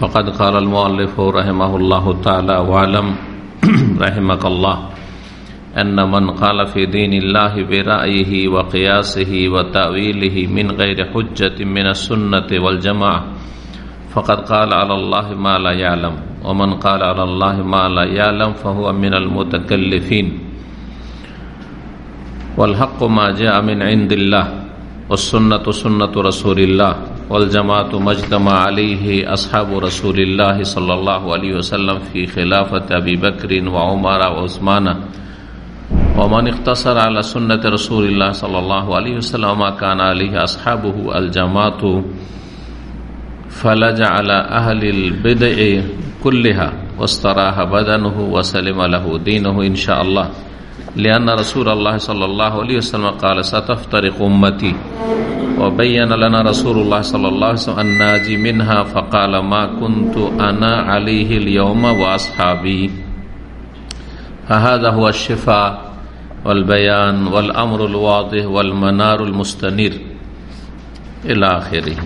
فقد قال المؤلف رحمه الله تعالى وعلم رحمك الله أن من قال في دين الله برأيه وقياسه وتأويله من غير حجة من السنة والجماعة فقد قال على الله ما لا يعلم ومن قال على الله ما لا يعلم فهو من المتكلفين. والحق ما جاء من عند الله والسنة سنة رسول الله. والجماعت مجتمع عليه أصحاب رسول الله صلى الله عليه وسلم في خلافة أبي بكر وعمر وعثمان. ومن اختصر على سنة رسول الله صلى الله عليه وسلم وما كان عليه أصحابه الجماعت فلج على أهل البدع كلها واستراح بدنه وسلم له دينه إن شاء الله. لأن رسول الله صلى الله عليه وسلم قال ستفترق أمتي. وبين لنا رسول الله صلى الله عليه وسلم الناجي منها فقال ما كنت أنا عليه اليوم وأصحابي فهذا هو الشفاء والبيان والأمر الواضح والمنار المستنير إلى آخره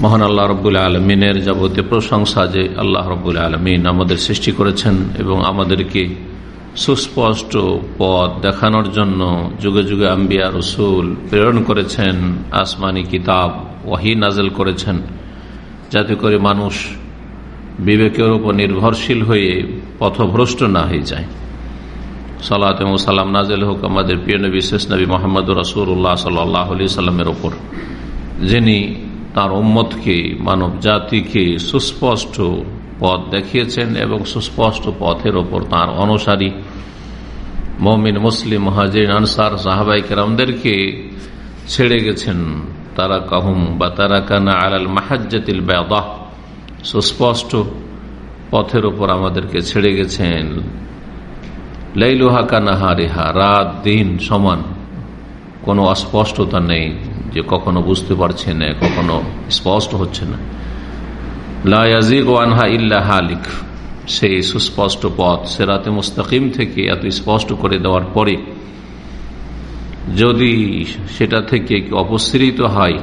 মহান আল্লাহ রব্বুল আলমিনের যাবতীয় প্রশংসা যে আল্লাহ রব্বুল আলমিন আমাদের সৃষ্টি করেছেন এবং আমাদেরকে সুস্পষ্ট পথ দেখানোর জন্য যুগে যুগে আম্বিয়া রসুল প্রেরণ করেছেন আসমানি কিতাব, ওয়াহি নাজেল করেছেন। যাতে করে মানুষ বিবেকের উপর নির্ভরশীল হয়ে পথভ্রষ্ট না হয়ে যায়। সালাত এবং সালাম নাজেল হোক আমাদের প্রিয় নবী, শেষ নবী মোহাম্মদ রসুল্লাহ সাল্লাহ আলি সাল্লামের ওপর যিনি তার উম্মতকে মানব জাতিকে সুস্পষ্ট পথ দেখিয়েছেন এবং সুস্পষ্ট পথের ওপর তার অনুসারী। মমিন, মুসলিম মহাজির আনসার, সাহাবাই কেরামদেরকে ছেড়ে গেছেন। তারা কাহুম বা তারা কানা আলাল মাহাজ্জাতিল বেদাহ সুস্পষ্ট পথের ওপর আমাদেরকে ছেড়ে গেছেন। লাইলুহা কানাহারিহা রাত, দিন সমান। কোনো অস্পষ্টতা নেই যে কখনো বুঝতে পারছে না, কখনো স্পষ্ট হচ্ছে না। লাজিক ওয়ানহা ইল্লা হালিক। সেই সুস্পষ্ট পথ, সেরাতে মুস্তাকিম থেকে এত স্পষ্ট করে দেওয়ার পরে যদি সেটা থেকে অপসৃত হয়,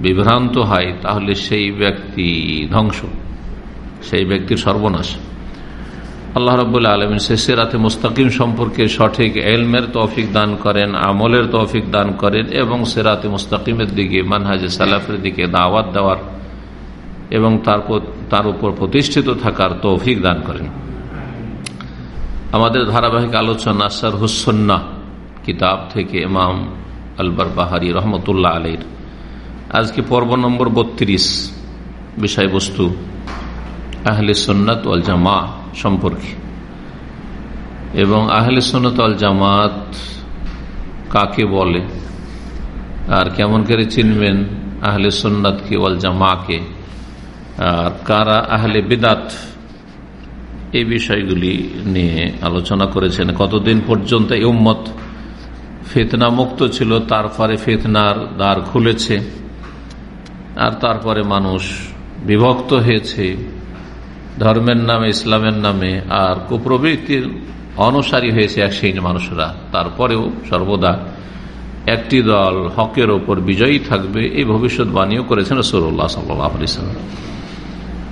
বিভ্রান্ত হয়, তাহলে সেই ব্যক্তি ধ্বংস, সেই ব্যক্তির সর্বনাশ। আল্লাহ রবুল্লা আলমিন শেষে রাতে মুস্তাকিম সম্পর্কে সঠিক এলমের তৌফিক দান করেন, আমলের তৌফিক দান করেন এবং সেরাতে মুস্তাকিমের দিকে, মানহাজে সালাফের দিকে দাওয়াত দেওয়ার এবং তারপর তার উপর প্রতিষ্ঠিত থাকার তৌফিক দান করেন। আমাদের ধারাবাহিক আলোচনা আসার হুসন্না কিতাব থেকে ইমাম আলবার বাহারি রহমতুল্লাহ আলীর। আজকে পর্ব নম্বর বত্রিশ, বিষয়বস্তু আহলে সন্ন্যত ওয়াল জামা সম্পর্কে। এবং আহলে সন্ন্যত ওয়াল জামাত কাকে বলে? আর কেমন করে চিনবেন আহলে সন্ন্যতকে ওয়াল জামাকে আর কারা আহলে বেদাত? এই বিষয়গুলি নিয়ে আলোচনা করেছেন। কতদিন পর্যন্ত এই উম্মত ফেতনা মুক্ত ছিল, তারপরে ফেতনার দ্বার খুলেছে, আর তারপরে মানুষ বিভক্ত হয়েছে, ধর্মের নামে, ইসলামের নামে, আর কুপ্রবৃত্তির অনুসারী হয়েছে এক সেই মানুষরা। তারপরেও সর্বদা একটি দল হকের ওপর বিজয়ী থাকবে, এই ভবিষ্যৎবাণীও করেছেন রসুল্লাহ সাল্লাম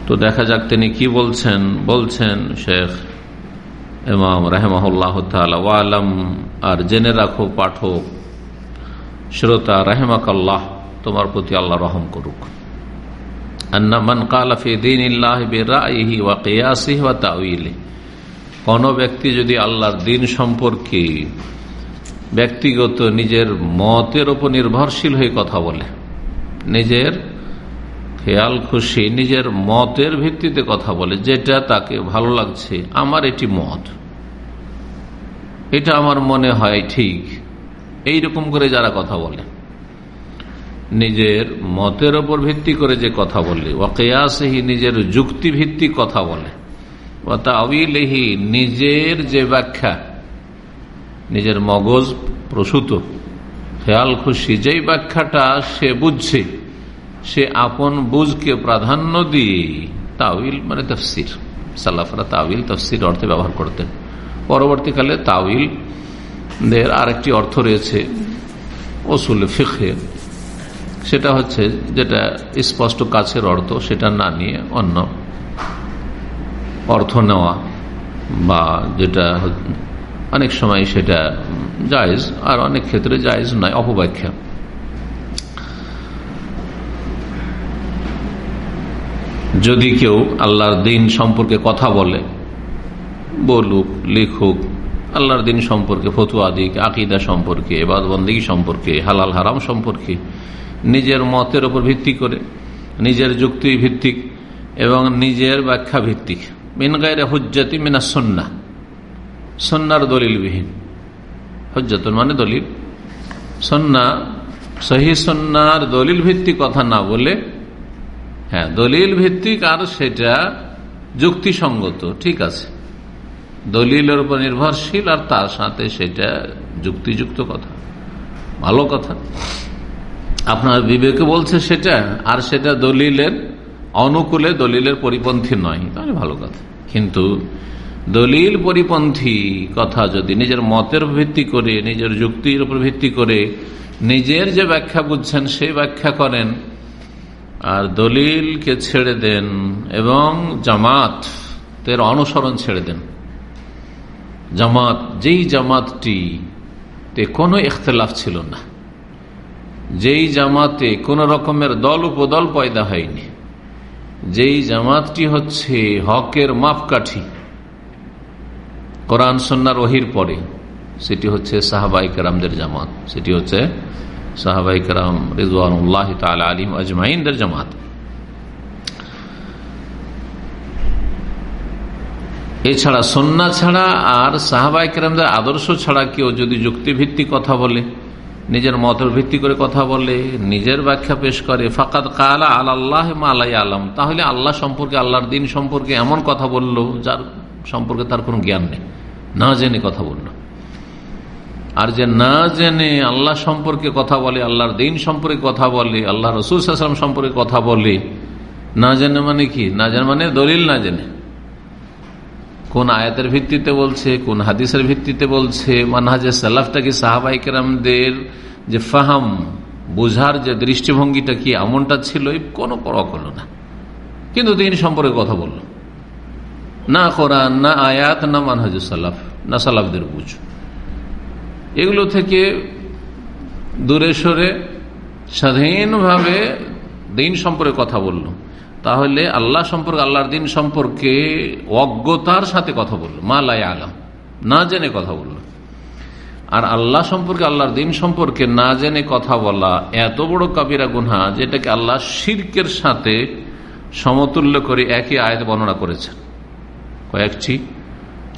তো দেখা যাক তিনি কি বলছেন। বলছেন, শেখ ইমাম রাহেমাহুল্লাহ ওয়ালাম আর জেনে রাখো পাঠক, শ্রোতা, রাহেমাকাল্লাহ, তোমার প্রতি আল্লাহ রহম করুক। কোন ব্যক্তি যদি আল্লাহর দিন সম্পর্কে ব্যক্তিগত নিজের মতের ওপর নির্ভরশীল হয়ে কথা বলে, নিজের খেয়াল খুশি, নিজের মতের ভিত্তিতে কথা বলে, যেটা তাকে ভালো লাগছে, আমার এটি মত। এটা আমার মনে হয় ঠিক। এই রকম করে যারা কথা বলে, নিজের মতের ওপর ভিত্তি করে যে কথা বলে ওয়াকেয়াসহি নিজের যুক্তি ভিত্তিক কথা বলে ও তাউিলহি নিজের যে ব্যাখ্যা, নিজের মগজ প্রসূত, খেয়াল খুশি, যেই ব্যাখ্যাটা সে বুঝছে সে আপন বুঝকে প্রাধান্য দিয়ে তাউিল মানে তফসির। সাল্লাফরা তাউিল তফসির অর্থে ব্যবহার করতেন। পরবর্তীকালে তাউিল দের আরেকটি অর্থ রয়েছে ওসুল ফিখে সেটা হচ্ছে যেটা স্পষ্ট কাছের অর্থ, সেটা না নিয়ে অন্য অর্থ নেওয়া বা যেটা অনেক সময় সেটা জায়জ, আর অনেক ক্ষেত্রে জায়জ নয়, অপব্যাখ্যা। যদি কেউ আল্লাহর দিন সম্পর্কে কথা বলে, বলুক, লিখুক, আল্লাহর দিন সম্পর্কে ফতুয়া দিক, আকিদা সম্পর্কে এবাদবন্দি সম্পর্কে, হালাল হারাম সম্পর্কে, নিজের মতের ওপর ভিত্তি করে, নিজের যুক্তি ভিত্তিক এবং নিজের ব্যাখ্যা ভিত্তিক। মিন গায়ের হুজ্জাতি মিনা সন্না। সন্ন্যার দলিলবিহীন। হজ্জাতুন মানে দলিল। সন্না, সহি সন্ন্যার দলিল ভিত্তিক কথা না বলে হ্যাঁ দলিল ভিত্তিক আর সেটা যুক্তিসঙ্গত, ঠিক আছে। দলিলের উপর নির্ভরশীল আর তার সাথে সেটা যুক্তিযুক্ত কথা। ভালো কথা। আপনার বিবেকে বলছে সেটা, আর সেটা দলিলের অনুকূলে দলিলের পরিপন্থী নয়। তাহলে ভালো কথা। কিন্তু দলিল পরিপন্থী কথা যদি নিজের মতের ভিত্তি করে, নিজের যুক্তির উপর ভিত্তি করে, নিজের যে ব্যাখ্যা বুঝছেন, সেই ব্যাখ্যা করেন আর দলিলকে ছেড়ে দেন এবং জামাত তের অনুসরণ ছেড়ে দেন। জামাত, যেই জামাতটি তে কোনো ইখতলাফ ছিল না, যেই জামাতে কোন রকমের দল উপদল পয়দা হয়নি, যেই জামাতটি হচ্ছে হকের মাপকাঠি, কোরআন সন্ন্যার ওহির পরে, সেটি হচ্ছে সাহাবাই কারামদের জামাত, সেটি হচ্ছে সাহাবাই কারাম রিজওয়ানুল্লাহ তাল আলিম আজমাইনদের জামাত। এছাড়া সন্না ছাড়া আর সাহাবাই কেরামদের আদর্শ ছাড়া কেউ যদি যুক্তিভিত্তিক কথা বলে, নিজের মতের ভিত্তি করে কথা বলে, নিজের ব্যাখ্যা পেশ করে ফাকাত কালা আল্লাহ মালাই আলম তাহলে আল্লাহ সম্পর্কে, আল্লাহর দিন সম্পর্কে এমন কথা বলল যার সম্পর্কে তার কোনো জ্ঞান নেই, না জেনে কথা বলল। আর যে না জেনে আল্লাহ সম্পর্কে কথা বলে, আল্লাহর দিন সম্পর্কে কথা বলে, আল্লাহ রসুল সাল্লাম সম্পর্কে কথা বলে, না জেনে মানে কি? না জেনে মানে দলিল না জেনে। কোন আয়াতের ভিত্তিতে বলছে, কোন হাদিসের ভিত্তিতে বলছে, মানহাজে সালাফটা কি সাহাবাই কেরামদের যে ফাহাম, বোঝার যে দৃষ্টিভঙ্গিটা কি, এমনটা ছিল কোনো পরক হলো না। কিন্তু দিন সম্পর্কে কথা বলল। না কোরআন, না আয়াত, না মানহাজ সালাফ, না সালাফদের বুঝ। এগুলো থেকে দূরে সরে স্বাধীনভাবে দিন সম্পর্কে কথা বলল। তাহলে আল্লাহ সম্পর্কে, আল্লাহর দিন সম্পর্কে অজ্ঞতার সাথে কথা বলল। মা লাই আলম না জেনে কথা বলল। আর আল্লাহ সম্পর্কে, আল্লাহর দিন সম্পর্কে না জেনে কথা বলা এত বড় কাবিরা গুনহা যেটাকে আল্লাহ শির্কের সাথে সমতুল্য করে একই আয়াত বর্ণনা করেছেন। কয়েকটি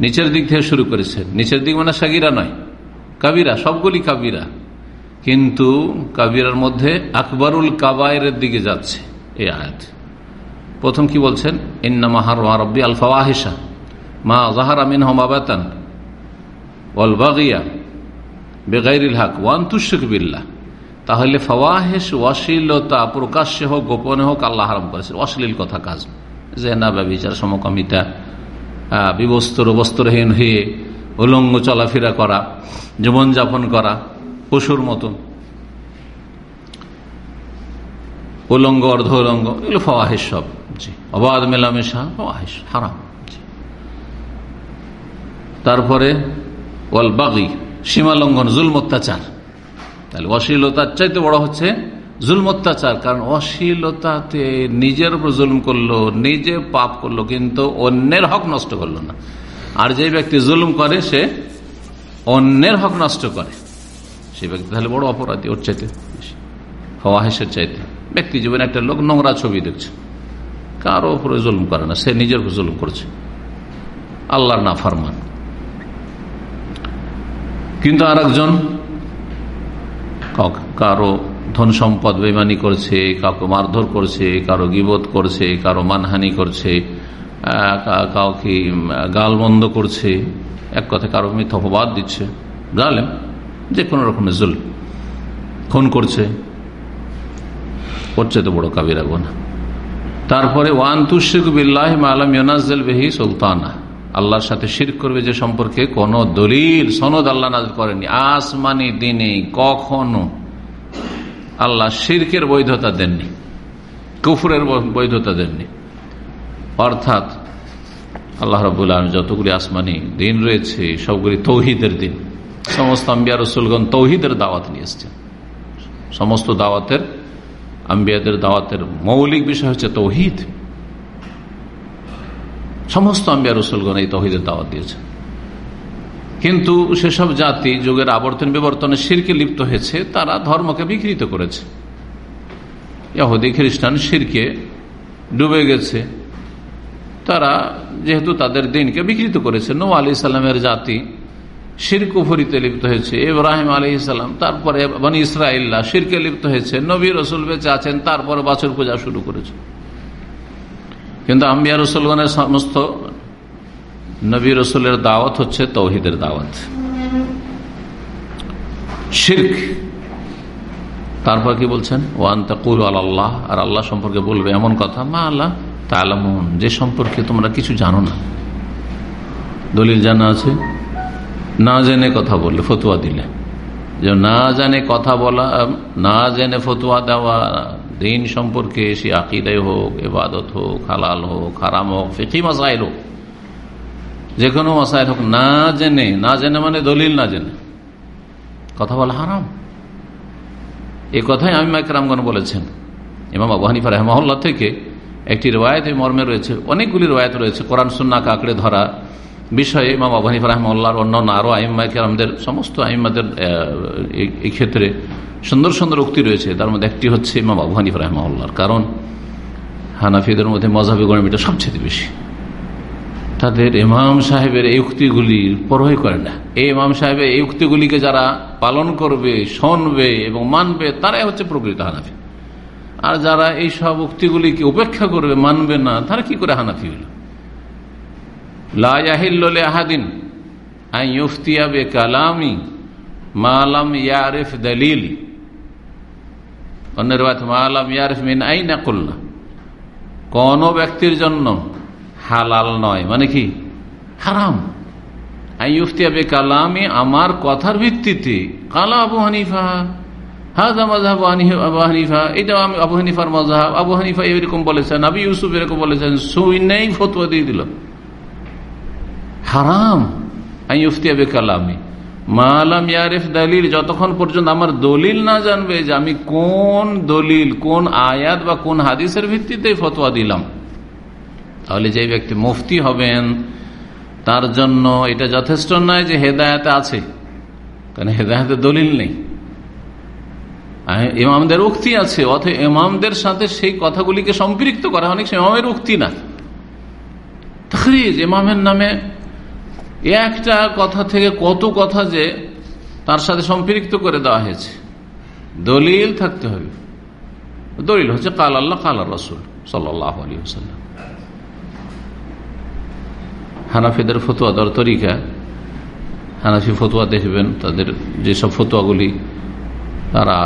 নিচের দিক থেকে শুরু করেছেন। নিচের দিক মানে সাগিরা নয়, কাবিরা, সবগুলি কাবিরা। কিন্তু কাবিরার মধ্যে আকবরুল কাবায়ের দিকে যাচ্ছে এই আয়াত। প্রথম কি বলছেন? ইন্নামা রব্বি আল ফাওয়াহিসা মা জাহার আমিন হমাবাতান ওয়াল বাগিয়া তাহলে ফওয়াহেস অশ্লীলতা প্রকাশ্যে হোক, গোপনে হোক, আল্লাহ হারাম করেছে অশ্লীল কথা কাজ। যে না ব্যবচার, সমকামিতা বিবস্ত্র বস্ত্রহীন হয়ে উলঙ্গ চলাফেরা করা, জীবনযাপন করা, পশুর মতো। উলঙ্গ অর্ধ উলঙ্গ এগুলো ফওয়াহেস সব। জি, অবাধ, মেলামেশা ফওয়াহেস হারাম। তারপরে, ওয়াল বাগি সীমা লঙ্ঘন জুল অত্যাচার তাহলে অশ্লীলতার চাইতে বড় হচ্ছে জুলম অত্যাচার, কারণ অশ্লীলতাতে নিজের উপর জুলম করল, নিজে পাপ করল, কিন্তু অন্যের হক নষ্ট করল না। আর যে ব্যক্তি জুলুম করে, সে অন্যের হক নষ্ট করে। সে ব্যক্তি তাহলে বড় অপরাধী, ওর চাইতে ফওয়াহেসের চাইতে। ব্যক্তি জীবনে একটা লোক নোংরা ছবি দেখছে। কারও উপরে জুলুম করে না, সে নিজের উপর জুলুম করছে। আল্লাহর না ফরমান কিন্তু আর একজন কারও ধন সম্পদ বেমানি করছে, কাউকে মারধর করছে, কারও গিবোধ করছে, কারও মানহানি করছে কাউকে গালবন্ধ করছে, এক কথা কারও মিথ্যাপবাদ দিচ্ছে। গালেম যে কোনো রকমের জুল খুন করছে। করছে তো বড় কাবিরা গোনা তারপরে, ওয়ান তুশিক বিল্লাহ আলম ইনাজল বেহি সুলতানা। আল্লাহর সাথে শির করবে যে সম্পর্কে কোন দলিল, সনদ আল্লাহ নাজ করেনি আসমানি, দিনে, কখনো। আল্লাহ শিরকের বৈধতা দেননি, কুফুরের বৈধতা দেননি। অর্থাৎ আল্লাহ রবুল আলম যতগুলি আসমানি দিন রয়েছে, সবগুলি তৌহিদের দিন। সমস্ত আম্বিয়া রসুলগণ তৌহিদের দাওয়াত নিয়ে এসছেন। সমস্ত দাওয়াতের, আম্বিয়াদের দাওয়াতের মৌলিক বিষয় হচ্ছে তৌহিদ। সমস্ত আম্বিয়া রসুলগণ এই তৌহিদের দাওয়াত দিয়েছে কিন্তু সেসব জাতি যুগের আবর্তন বিবর্তনে শিরকে লিপ্ত হয়েছে, তারা ধর্মকে বিকৃত করেছে। ইহুদি, খ্রিস্টান শিরকে ডুবে গেছে। তারা যেহেতু তাদের দিনকে বিকৃত করেছে নো আলি সাল্লামের জাতি শিরকুফরিতে লিপ্ত হয়েছে, ইব্রাহিম আলী ইসলাম তারপরে বানি ইসরাইল্লা শিরকে লিপ্ত হয়েছে, নবী রসুল বেঁচে আছেন, তারপরে বাছর পূজা শুরু করেছে। কিন্তু আম্বিয়া রসুলগণের সমস্ত নবী রসুলের দাওয়াত হচ্ছে তৌহিদের দাওয়াত। শির্ক। তারপর কি বলছেন? ওয়ান তাকুল আল্লাহ। আর আল্লাহ সম্পর্কে বলবে এমন কথা, মা আল্লাহ তা তালামুন যে সম্পর্কে তোমরা কিছু জানো না। দলিল জানা আছে? না জেনে কথা বললে, ফতুয়া দিলে। যে না জানে কথা বলা না জেনে ফতুয়া দেওয়া, দিন সম্পর্কে সে আকিদাই হোক এবাদত হোক, হালাল হোক, হারাম হোক ফিকি মাসাইল হোক যে কোনো মাসাইল হোক না জেনে না জেনে মানে দলিল না জেনে। কথা বলা হারাম। এ কথাই আমি মাইকরামগণ বলেছেন। ইমাম আবু হানিফা রহমহল্লা থেকে একটি রেওয়ায়ত মর্মে রয়েছে, অনেকগুলি রেওয়ায়ত রয়েছে, কোরআন সুন্না কাকড়ে ধরা বিষয়ে ইমাম আবু হানিফা রহমল্লার অন্যান্য আরও আইম্মাইকেরামদের সমস্ত আইম্মাদের এই ক্ষেত্রে সুন্দর সুন্দর উক্তি রয়েছে। তার মধ্যে একটি হচ্ছে ইমাম আবু হানিফ রহমাল্লার কারণ হানাফিদের মধ্যে মজাবি গরমিটা সবচেয়ে বেশি। তাদের ইমাম সাহেবের এই উক্তিগুলি পরোয় করে না। এই ইমাম সাহেবের এই উক্তিগুলিকে যারা পালন করবে, শুনবে এবং মানবে, তারাই হচ্ছে প্রকৃত হানাফি। আর যারা এই সব উক্তিগুলিকে উপেক্ষা করবে, মানবে না, তারা কি করে হানাফি হল? লাহিল্লে আহাদিন আই কালামি মালাম ইয়ারেফ দলিল। অন্যের মালাম ইয়ারেফ মিন আই না কোন ব্যক্তির জন্য হালাল নয়। মানে কি? হারাম। আইফতিয়াবে কালামে আমার কথার ভিত্তিতে। কালা আবু হানিফা হাজা মজাহ আবু হানিফা এটা আমি আবু হানিফার মজাহ আবু হানিফা এরকম বলেছেন আবি ইউসুফ এরকম বলেছেন, সুই নেই, ফতুয়া দিয়ে দিল। হারাম আইফতিয়াবে কালামে মালাম ইয়ারিফ দলিল, যতক্ষণ পর্যন্ত আমার দলিল না জানবে যে আমি কোন দলিল, কোন আয়াত বা কোন হাদিসের ভিত্তিতে ফতোয়া দিলাম। তাহলে যে ব্যক্তি মুফতি হবেন, তার জন্য এটা যথেষ্ট নয় যে হেদায়তে আছে, কারণ হেদায়তে দলিল নেই। ইমামদের উক্তি আছে অথবা ইমামদের সাথে সেই কথাগুলিকে সম্পৃক্ত করা অনেক ইমামের উক্তি না। তখরিজ, ইমামের নামে একটা কথা থেকে কত কথা যে তার সাথে সম্পৃক্ত করে দেওয়া হয়েছে। দলিল থাকতে হবে। দলিল হচ্ছে, কাল আল্লাহ, কাল রসুল সাল্লাহ আলী সাল্লাম হানাফিদের ফতুয়া দর তরিকা, হানাফি ফতুয়া দেখবেন, তাদের যেসব ফতুয়াগুলি তারা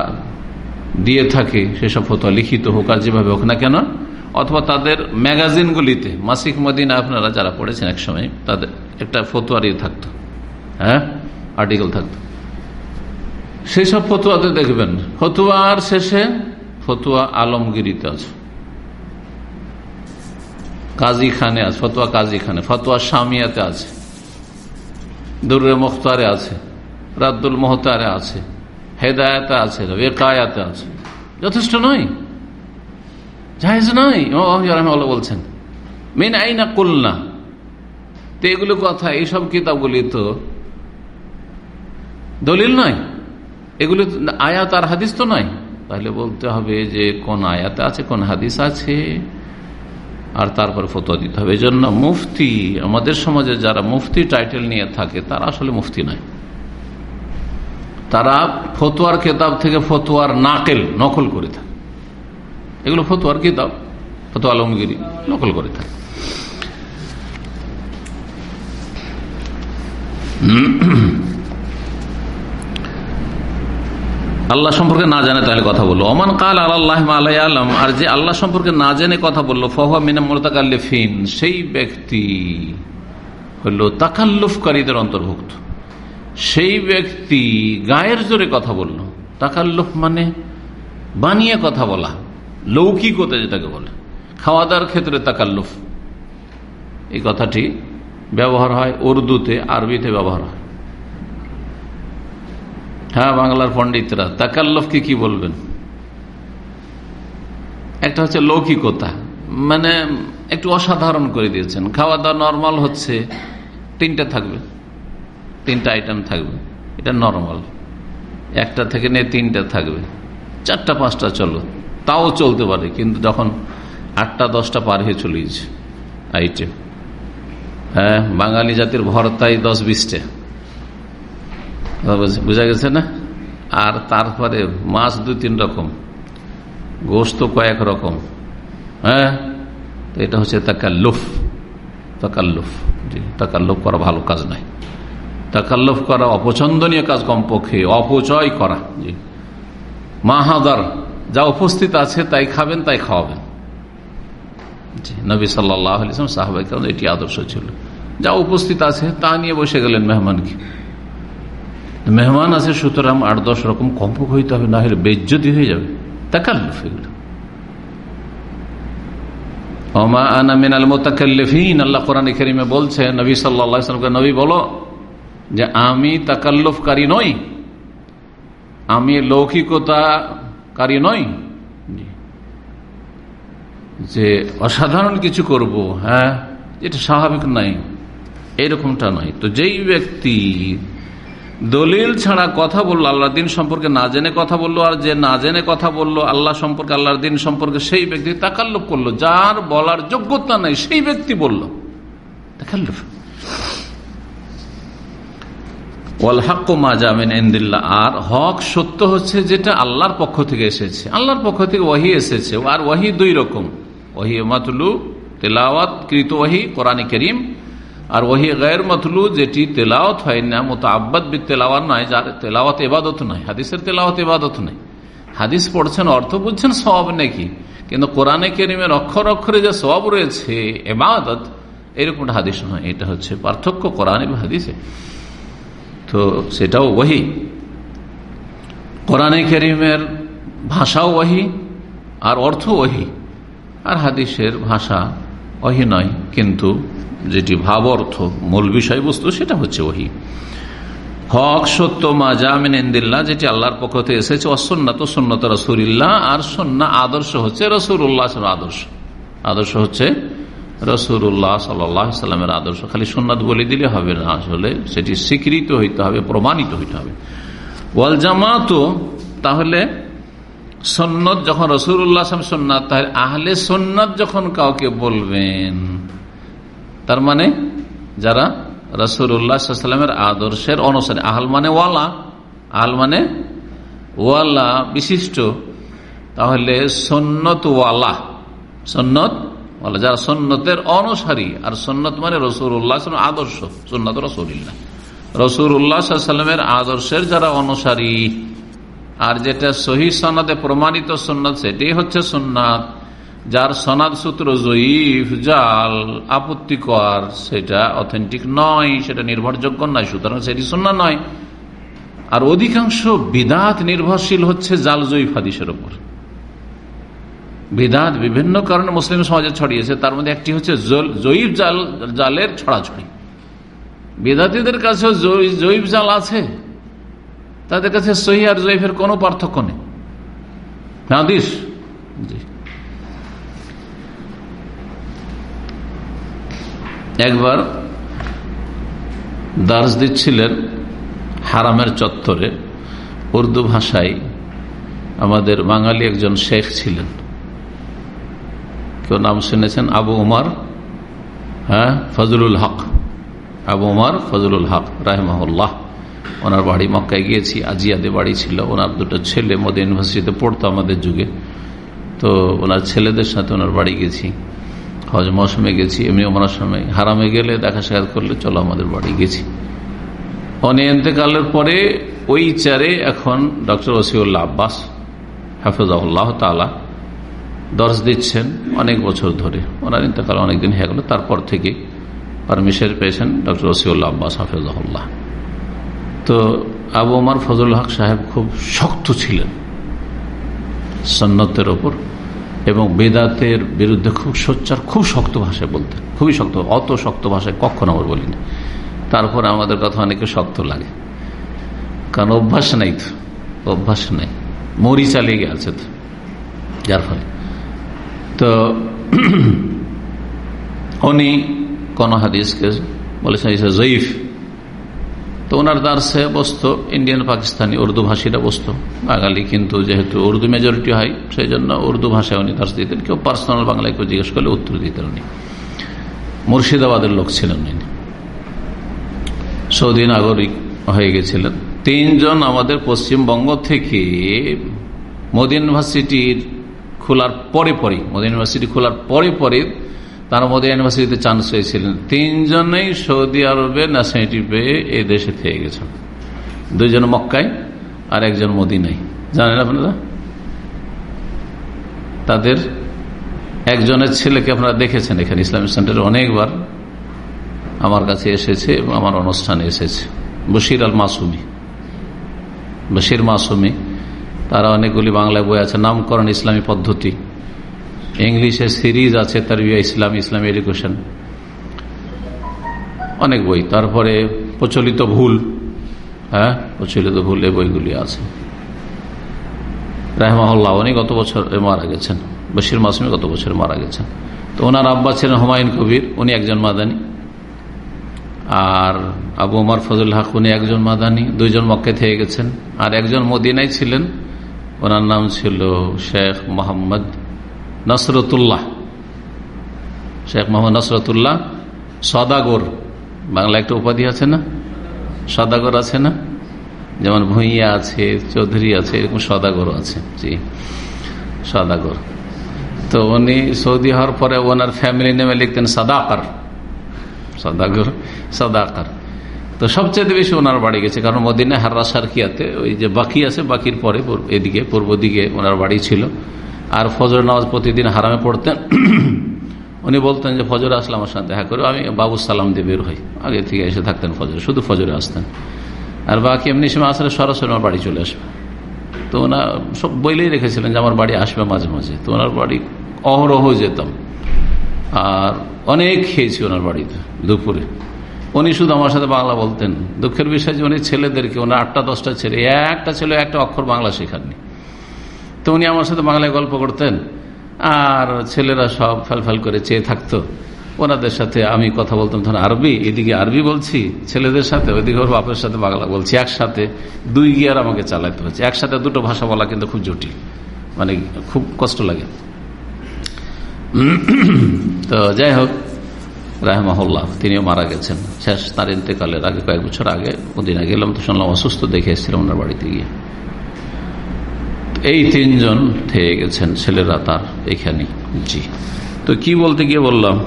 দিয়ে থাকে, সেসব ফতুয়া লিখিত হোক আর যেভাবে হোক না কেন, অথবা তাদের ম্যাগাজিনগুলিতে, মাসিক মদিনা আপনারা যারা পড়েছেন এক সময়, তাদের একটা ফতুয়ার ইয়ে থাকতো হ্যাঁ আর্টিকেল থাকতো। সেই সব ফতুয়াতে দেখবেন, ফতুয়ার শেষে ফতুয়া আলমগিরিতে আছে। কাজী খানে আছে, ফতুয়া কাজী খানে ফতুয়া সামিয়াতে আছে দুর্রে মুখতারে আছে, রাদ্দুল মোহতারে আছে, হেদায়তে আছে বেকায়াতে আছে। যথেষ্ট নয়? জাহেজ নয়? রহমাল্লাহ বলছেন, মেন আইনা কল্লা তো এগুলো কথা, এইসব কিতাবগুলি তো দলিল নয়। এগুলো আয়াত আর হাদিস তো নয়। তাহলে বলতে হবে যে কোন আয়াত আছে, কোন হাদিস আছে? আর তারপর ফতোয়া দিতে হবে। এই জন্য মুফতি, আমাদের সমাজে যারা মুফতি টাইটেল নিয়ে থাকে, তারা আসলে মুফতি নয়। তারা ফতোয়ার কেতাব থেকে ফতোয়ার নাকেল নকল করে থাকে। এগুলো ফতোয়ার কিতাব ফতোয়া আলমগিরি নকল করে থাকে। আল্লাহ সম্পর্কে না জানে তাহলে কথা বলল। ওমান কাল আল্লাহ আলম আর যে আল্লাহ সম্পর্কে না জেনে কথা বলল ফহা মিনা মোরতাকাল্লিফিন সেই ব্যক্তি হইল তাকাল্লুফকারীদের অন্তর্ভুক্ত। সেই ব্যক্তি গায়ের জোরে কথা বলল। তাকাল্লুফ মানে বানিয়ে কথা বলা, লৌকিকতা যেটাকে বলে। খাওয়া দাওয়ার ক্ষেত্রে তাকাল্লুফ। এই কথাটি ব্যবহার হয় উর্দুতে, আরবিতে ব্যবহার হয়। হ্যাঁ বাংলার পণ্ডিতরা। তাকাল্লফকে কি বলবেন? একটা হচ্ছে লৌকিকতা। মানে একটু অসাধারণ করে দিয়েছেন। খাওয়া দাওয়া নর্মাল হচ্ছে, তিনটা থাকবে। তিনটা আইটেম থাকবে। এটা নর্মাল। একটা থেকে নিয়ে তিনটা থাকবে। চারটা, পাঁচটা চলো। তাও চলতে পারে, কিন্তু যখন আটটা, দশটা পার হয়ে চলে আইটেম। হ্যাঁ বাঙালি জাতির ভরতাই দশ বিশটা বোঝা গেছে না? আর তারপরে মাছ দু তিন রকম, গোস্ত কয়েক রকম হ্যাঁ? তো এটা হচ্ছে তাকাল্লুফ তাকাল্লুফ, জি, তাকাল্লুফ করা ভালো কাজ নাই তাকাল্লুফ করা অপছন্দনীয় কাজ কমপক্ষে, অপচয় করা, জি। মাহাদার, যা উপস্থিত আছে তাই খাবেন, তাই খাওয়াবেন। জি, নবী সাল্লাম সাহাবাই এটি আদর্শ ছিল। যা উপস্থিত আছে তা নিয়ে বসে গেলেন মেহমানকে। মেহমান আছে, সুতরাং আট দশ রকম কম্পক হইতে হবে, না হলে বেজ্জতি হয়ে যাবে। তাকাল্লুফ এগুলো। অমা আনা মিনাল মোতাকাল্লিফিন, আল্লাহ কোরআন করিমে বলছে, নবী সাল্লামকে নবী বলো যে আমি তাকাল্লুফকারী নই, আমি লৌকিকতাকারী নই। যে অসাধারণ কিছু করব হ্যাঁ এটা স্বাভাবিক নাই, এরকমটা নয়। তো যেই ব্যক্তি দলিল ছাড়া কথা বলল, আল্লাহর দিন সম্পর্কে না জেনে কথা বলল, আর যে না জেনে কথা বলল, আল্লাহ সম্পর্কে, আল্লাহর দিন সম্পর্কে সেই ব্যক্তি তাকাল্লুপ করল। যার বলার যোগ্যতা নাই, সেই ব্যক্তি বলল। হাক্কু মা আর হক সত্য হচ্ছে যেটা আল্লাহর পক্ষ থেকে এসেছে। আল্লাহর পক্ষ থেকে ওয়াহি এসেছে। আর ওয়াহি দুই রকম। ওয়াহি মাতুলু, তেলাওয়াত, কৃত ওয়াহি, কোরআন করিম। আর ওহি গায়ের মতলু যেটি তেলাওত হয় না মতো আব্বাদ বি তেলাওয়াত নয়, যার তেলাওয়াত এবাদত নয়, হাদিসের তেলাওয়াত এবাদত নয়। হাদিস পড়ছেন, অর্থ বুঝছেন সব নাকি? কিন্তু কোরআনে কেরিমের অক্ষর অক্ষরে যে সব রয়েছে এবাদত এরকম হাদিস নয়। এটা হচ্ছে পার্থক্য কোরআন এবং হাদিসে। তো সেটাও ওহি। কোরআনে কেরিমের ভাষাও ওহি, আর অর্থ ওহি। আর হাদিসের ভাষা ওহি নয়, কিন্তু যেটি ভাব অর্থ মূল বিষয়বস্তু, সেটা হচ্ছে ওহি। হক, সত্য, মা জামিন ইন্দিল্লা যেটি আল্লাহর পক্ষ থেকে এসেছে অসন্নাত সন্ন্যত রসুল্লাহ আর সন্না আদর্শ হচ্ছে রসুল্লাহ আদর্শ। আদর্শ হচ্ছে রসুল্লাহ সাল্লামের আদর্শ। খালি সন্ন্যত বলে দিলে হবে না, আসলে সেটি স্বীকৃত হইতে হবে, প্রমাণিত হইতে হবে। ওয়াল জামাত, তাহলে সন্ন্যত যখন রসুল্লাহ সন্ন্যাত, তাহলে আহলে সন্ন্যত যখন কাউকে বলবেন তার মানে যারা রসুল্লাহামের আদর্শের অনুসারে, আহল মানে ওয়ালা, আহল মানে ওয়ালা, বিশিষ্ট, তাহলে সন্নত ওয়ালা সন্নত ওয়ালা, যারা সন্ন্যতের অনুসারী, আর সন্নত মানে রসুল্লাহ আদর্শ, সন্নত রসুল্লাহ রসুল্লাহামের আদর্শের যারা অনুসারী, আর যেটা সহি সনদে প্রমাণিত সন্ন্যত সেটাই হচ্ছে সন্ন্যাত যার সনাদ সূত্র জয়ীফ জাল আপত্তিকর সেটা অথেন্টিক নয়, সেটা নির্ভরযোগ্য নয়, সুতরাং সেটি সন্না নয়। আর অধিকাংশ বিদাত নির্ভরশীল হচ্ছে জাল জয়ীফ হাদিসের ওপর বিদাত বিভিন্ন কারণে মুসলিম সমাজে ছড়িয়েছে, তার মধ্যে একটি হচ্ছে জয়ীফ জাল, জালের ছড়াছড়ি। বিদাতিদের কাছে জয়ীফ জাল আছে। তাদের কাছে সহি আর জয়ীফের কোনো পার্থক্য নেই। হাদিস, জি। একবার দার্স দিচ্ছিলেন হারামের চত্বরে উর্দু ভাষায় আমাদের বাঙালি একজন শেখ ছিলেন। কেউ নাম শুনেছেন? আবু উমার। হ্যাঁ? ফজলুল হক। আবু উমার ফজলুল হক, রাহমাহুল্লাহ। ওনার বাড়ি মক্কায় গিয়েছি। আজিয়াদে বাড়ি ছিল। ওনার দুটো ছেলে মোদী ইউনিভার্সিটিতে পড়তো আমাদের যুগে। তো ওনার ছেলেদের সাথে ওনার বাড়ি গেছি হজ মৌসুমে গেছি এমনি ওমরার সময়। হারামে গেলে দেখা সাক্ষাৎ করলে চলো আমাদের বাড়ি গেছি। অনে এতেকালের পরে ওই চারে এখন ডক্টর ওসিউল্লাহ আব্বাস, হাফিজাহুল্লাহ তালা দর্শ দিচ্ছেন অনেক বছর ধরে। ওনার ইন্তকাল অনেকদিন হয়ে গেল, তারপর থেকে পারমিশন পেয়েছেন ডক্টর ওসিউল্লাহ আব্বাস, হাফিজাহুল্লাহ। তো আবু আমার ফজল হক সাহেব খুব শক্ত ছিলেন, সন্ন্যতের ওপর। এবং বেদাতের বিরুদ্ধে খুব সোচ্চার, খুব শক্ত ভাষায় বলতেন। খুবই শক্ত, অত শক্ত ভাষায় কখন আমার বলিনি। তারপর আমাদের কথা অনেকে শক্ত লাগে। কারণ অভ্যাস নেই তো, অভ্যাস নেই। মরি চালিয়ে গেছে তো, যার ফলে। তো উনি কোন হাদিসকে বলেছেন জয়ীফ তো ওনার দার্সে বসত ইন্ডিয়ান পাকিস্তানি উর্দু ভাষীরা বসত। বাঙালি কিন্তু যেহেতু উর্দু মেজরিটি হয় সেই জন্য উর্দু ভাষায় উনি দার্স দিতেন। কেউ পার্সোনাল বাংলায় কেউ জিজ্ঞেস করলে উত্তর দিতেন উনি। মুর্শিদাবাদের লোক ছিলেন উনি। সৌদি নাগরিক হয়ে গেছিলেন। তিনজন আমাদের পশ্চিমবঙ্গ থেকে মোদী ইউনিভার্সিটির খোলার পরে পরে মোদী ইউনিভার্সিটি খোলার পরে পরে তারা মোদী ইউনিভার্সিটিতে চান্স পেয়েছিলেন। তিনজনেই সৌদি আরবে ন্যাশনালিটি পেয়ে এই দেশে থেকে গেছেন। দুইজন মক্কায় আর একজন মোদী নাই জানেন আপনারা? তাদের একজনের ছেলেকে আপনারা দেখেছেন এখানে, ইসলামিক সেন্টারে অনেকবার আমার কাছে এসেছে এবং আমার অনুষ্ঠানে এসেছে। বশির আল মাসুমি বশির মাসুমি, তারা অনেকগুলি বাংলায় বই আছে, নামকরণ ইসলামী পদ্ধতি। ইংলিশে সিরিজ আছে তার ইসলাম ইসলাম এডুকেশন অনেক বই। তারপরে প্রচলিত ভুল হ্যাঁ? প্রচলিত ভুল এই বইগুলি আছে। রাহমাহুল্লাহ, উনি গত বছর মারা গেছেন? বশির মাসুমি গত বছর মারা গেছেন? তো ওনার আব্বা ছিলেন হুমায়ুন কবির, উনি একজন মাদানী। আর আবু উমার ফজল হক, উনি একজন মাদানী। দুইজন মক্কে থেকে গেছেন। আর একজন মদিনাই ছিলেন। ওনার নাম ছিল শেখ মোহাম্মদ নসরতুল্লাহ। শেখ মোহাম্মদ নসরতুল্লাহ সদাগর। বাংলা একটা উপাধি আছে না? সদাগর আছে না? যেমন ভুঁইয়া আছে, চৌধুরী আছে, এরকম সদাগর আছে। জি, সদাগর। তো উনি সৌদি হওয়ার পরে ওনার ফ্যামিলি নেমে লিখতেন সাদাকার। সদাগর, সদাকার। তো সবচেয়ে বেশি ওনার বাড়ি গেছে, কারণ মদিনা হাররা সারকিয়াতে ওই যে বাকি আছে, বাকির পরে এদিকে, পূর্ব দিকে ওনার বাড়ি ছিল। আর ফজর নামাজ প্রতিদিন হারামে পড়তেন। উনি বলতেন যে, ফজরে আসলে আমার সাথে দেখা করে, আমি বাবু সালাম দিয়ে বের হই। আগে থেকে এসে থাকতেন ফজরে, শুধু ফজরে আসতেন। আর বাকি এমনি সময় আসলে সরাসরি আমার বাড়ি চলে আসবে। তো ওনা সব বইলেই রেখেছিলেন যে, আমার বাড়ি আসবে মাঝে মাঝে। তো ওনার বাড়ি অহরহ যেতাম। আর অনেক খেয়েছি ওনার বাড়িতে দুপুরে। উনি শুধু আমার সাথে বাংলা বলতেন। দুঃখের বিষয় যে, উনি ছেলেদেরকে, ওনার আটটা দশটা ছেলে, একটা ছেলে, একটা অক্ষর বাংলা শেখাননি। তো উনি আমার সাথে বাংলায় গল্প করতেন। আর ছেলেরা সব ফেল করে চেয়ে থাকতো। ওনাদের সাথে আমি কথা বলতাম তখন আরবি, এদিকে আরবি বলছি, ছেলেদের সাথে, ওইদিকে ওর বাপের সাথে বাংলা বলছি, একসাথে দুই গিয়ার আমাকে চালাতে হচ্ছে। একসাথে দুটো ভাষা বলা কিন্তু খুব জটিল মানে খুব কষ্ট লাগে। তো যাই হোক, রাহমাহুল্লাহ, তিনিও মারা গেছেন। শেষ, তার ইন্তেকালের আগে কয়েক বছর আগে ওদিন আগে গেলাম, তো শুনলাম অসুস্থ দেখে এসেছিলাম ওনার বাড়িতে গিয়ে। এই তিনজন থেকে গেছেন, ছেলেরা তার এখানে। জি। তো কি বলতে গিয়ে বললাম?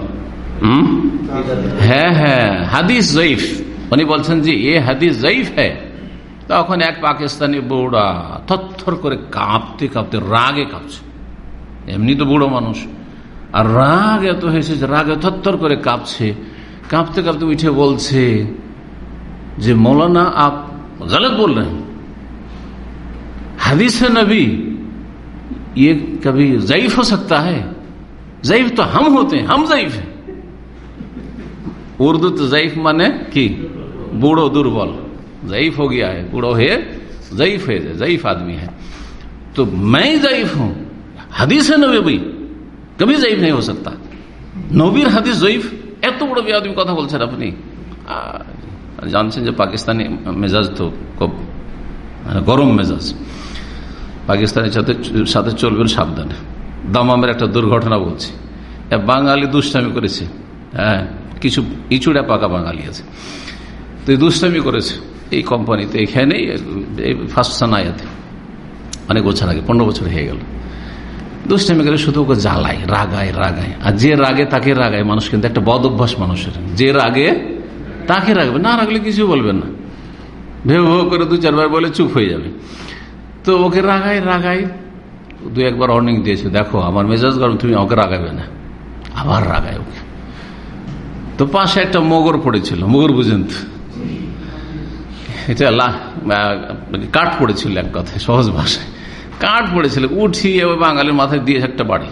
হ্যাঁ হ্যাঁ হাদিস জয়ীফ উনি বলছেন যে এ হাদিস জয়ীফ হ্যাঁ তখন এক পাকিস্তানি বুড়া থর করে কাঁপতে কাঁপতে রাগে কাঁপছে। এমনি তো বুড়ো মানুষ। আর রাগ এত হয়েছে যে রাগে থর করে কাঁপছে। কাঁপতে কাঁপতে উঠে বলছে যে, মৌলানা, আপ গলত বল حدیث نبی، یہ کبھی ضعیف ہو سکتا ہے؟ ضعیف تو ہم ہوتے ہیں، ہم ضعیف ہیں۔ اردو تو ضعیف مانے کی؟ بوڑھو دربل۔ ضعیف ہو گیا ہے، بوڑھو ہے، ضعیف ہے، ضعیف آدمی ہے۔ تو میں ضعیف ہوں، حدیث نبی بھائی کبھی ضعیف نہیں ہو سکتا۔ نوبیر حدیث নবীর হাদিস জয়ীফ এত বড় বেয়াদবি কথা বলছেন আপনি জানছেন যে পাকিস্তানি پاکستانی مزاج تو গরম مزاج۔ পাকিস্তানের সাথে সাথে চলবেন সাবধানে। দামামের একটা দুর্ঘটনা বলছি। বাঙালি দুষ্টামি করেছে। হ্যাঁ কিছু ইচুড়া পাকা বাঙালি আছে। তো দুষ্টামি করেছে এই কোম্পানিতে। এখানেই এই ফার্স্ট সানায়াতে। অনেক বছর আগে, পনেরো বছর হয়ে গেল। দুষ্টামি করে শুধু ওকে জ্বালায়, রাগায় রাগায়। আর যে রাগে, তাকে রাগায় মানুষ, কিন্তু একটা বদ অভ্যাস মানুষের। যে রাগে, তাকে রাখবে না রাখলে কিছু বলবেন না। ভেউ ভেউ করে দু চারবার বলে চুপ হয়ে যাবে। তো ওকে রাগায় রাগায় দু একবার অর্নিং দিয়েছে, দেখো, আমার মেজাজ গরম, তুমি ওকে রাগাবে না। আবার রাগায় ওকে। তো পাশে একটা মগর পড়েছিল, মগর বুঝেন তো। এটা কাঠ পড়েছিল এক কথায়, সহজ ভাষায়। কাঠ পড়েছিল, উঠিয়ে বাঙালির মাথায় দিয়ে একটা বাড়ি।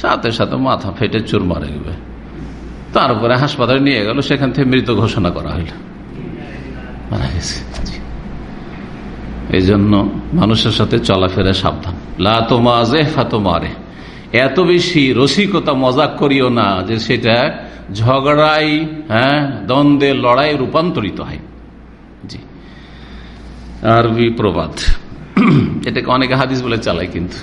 সাথে সাথে মাথা ফেটে চুর মারে গেবে তারপরে হাসপাতালে নিয়ে গেল, সেখান থেকে মৃত ঘোষণা করা হইল। মারা গেছে। এই জন্য মানুষের সাথে চলাফেরা সাবধান। লাজে এত বেশি রসিকতা মজাক করিও না যে সেটা ঝগড়াই হ্যাঁ দ্বন্দ্বে লড়াই রূপান্তরিত হয়। জি। আরবি প্রবাদ। এটাকে অনেকে হাদিস বলে চালায় কিন্তু।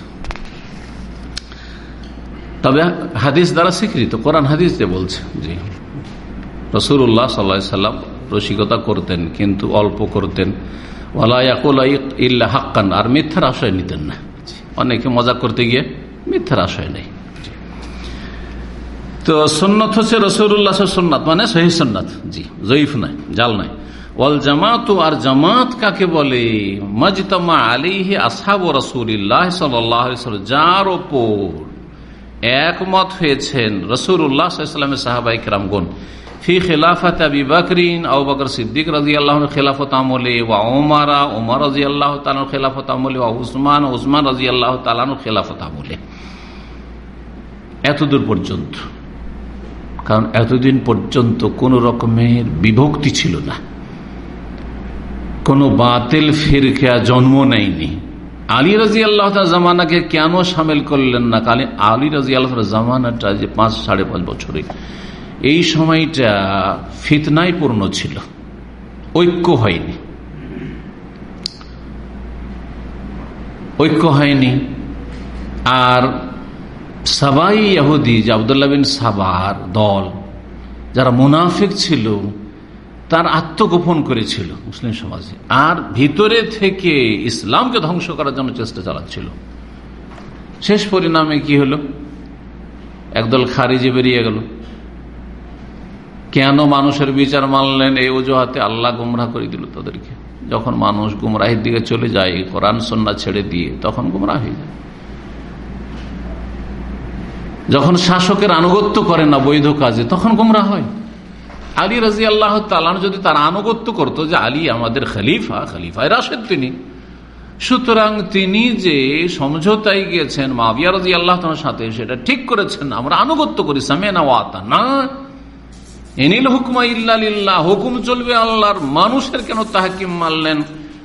তবে হাদিস দ্বারা স্বীকৃত, কোরআন হাদিস যে বলছে, জি। রসুল্লাহ সাল্লা সাল্লাম রসিকতা করতেন, কিন্তু অল্প করতেন। ইল্লা হাক্কান। আর মিথ্যার আশয় নিতেন না। অনেকে মজা করতে গিয়ে মিথ্যার আশয় নেই তো সন্ন্যত হচ্ছে রসুল্লাহ সন্ন্যত মানে সহি জি, জয়ীফ নাই জাল নাই ওয়াল জামাত আর জামাত কাকে বলে? মজতমা আলিহি আসাব রসুল্লাহ সাল যার ওপর একমত হয়েছেন রসুল্লাহামের সাহাবাই রামগুন ফি খেলাফত আবি বকরিন, আবু বকর সিদ্দিক রাজি আল্লাহ খেলাফত আমলে, ওয়া ওমারা ওমর রাজি আল্লাহ তালন খেলাফত আমলে, ওয়া উসমান উসমান রাজি আল্লাহ তালান খেলাফত আমলে। এতদূর পর্যন্ত, কারণ এতদিন পর্যন্ত কোন রকমের বিভক্তি ছিল না। কোন বাতিল ফিরকা জন্ম নেয়নি। আলী রাজি আল্লাহ জামানাকে কেন সামিল করলেন না? কালে আলী রাজি আল্লাহ জামানাটা যে পাঁচ, সাড়ে পাঁচ বছরে এই সময়টা ফিতনায় পূর্ণ ছিল। ঐক্য হয়নি। ঐক্য হয়নি। আর সাবাই ইয়াহুদি, যে আবদুল্লাহ বিন সাবার দল, যারা মুনাফিক ছিল, তার আত্মগোপন করেছিল মুসলিম সমাজে। আর ভিতরে থেকে ইসলামকে ধ্বংস করার জন্য চেষ্টা চালাচ্ছিল। শেষ পরিণামে কি হলো? একদল খারিজে বেরিয়ে গেল। কেন মানুষের বিচার মানলেন? এই অজুহাতে আল্লাহ গুমরা করে দিল তাদেরকে। যখন মানুষ গুমরাহের দিকে চলে যায়, কোরআন সন্না ছেড়ে দিয়ে, তখন গুমরা হয়ে যায়। যখন শাসকের আনুগত্য করে না বৈধ কাজে, তখন গুমরা হয়। আলী রাজি আল্লাহ তালান যদি তার আনুগত্য করতো যে আলী আমাদের খালিফা, খালিফায় রাশেদ তিনি, সুতরাং তিনি যে সমঝোতায় গিয়েছেন মাবিয়া রাজি আল্লাহ সাথে, সেটা ঠিক করেছেন। আমরা আনুগত্য করি সামেনা ওয়াতা না এনিল হুকমা ইল্লাহ হুকুম চলবে আল্লাহর, মানুষের কেন তাহাকিম মানলেন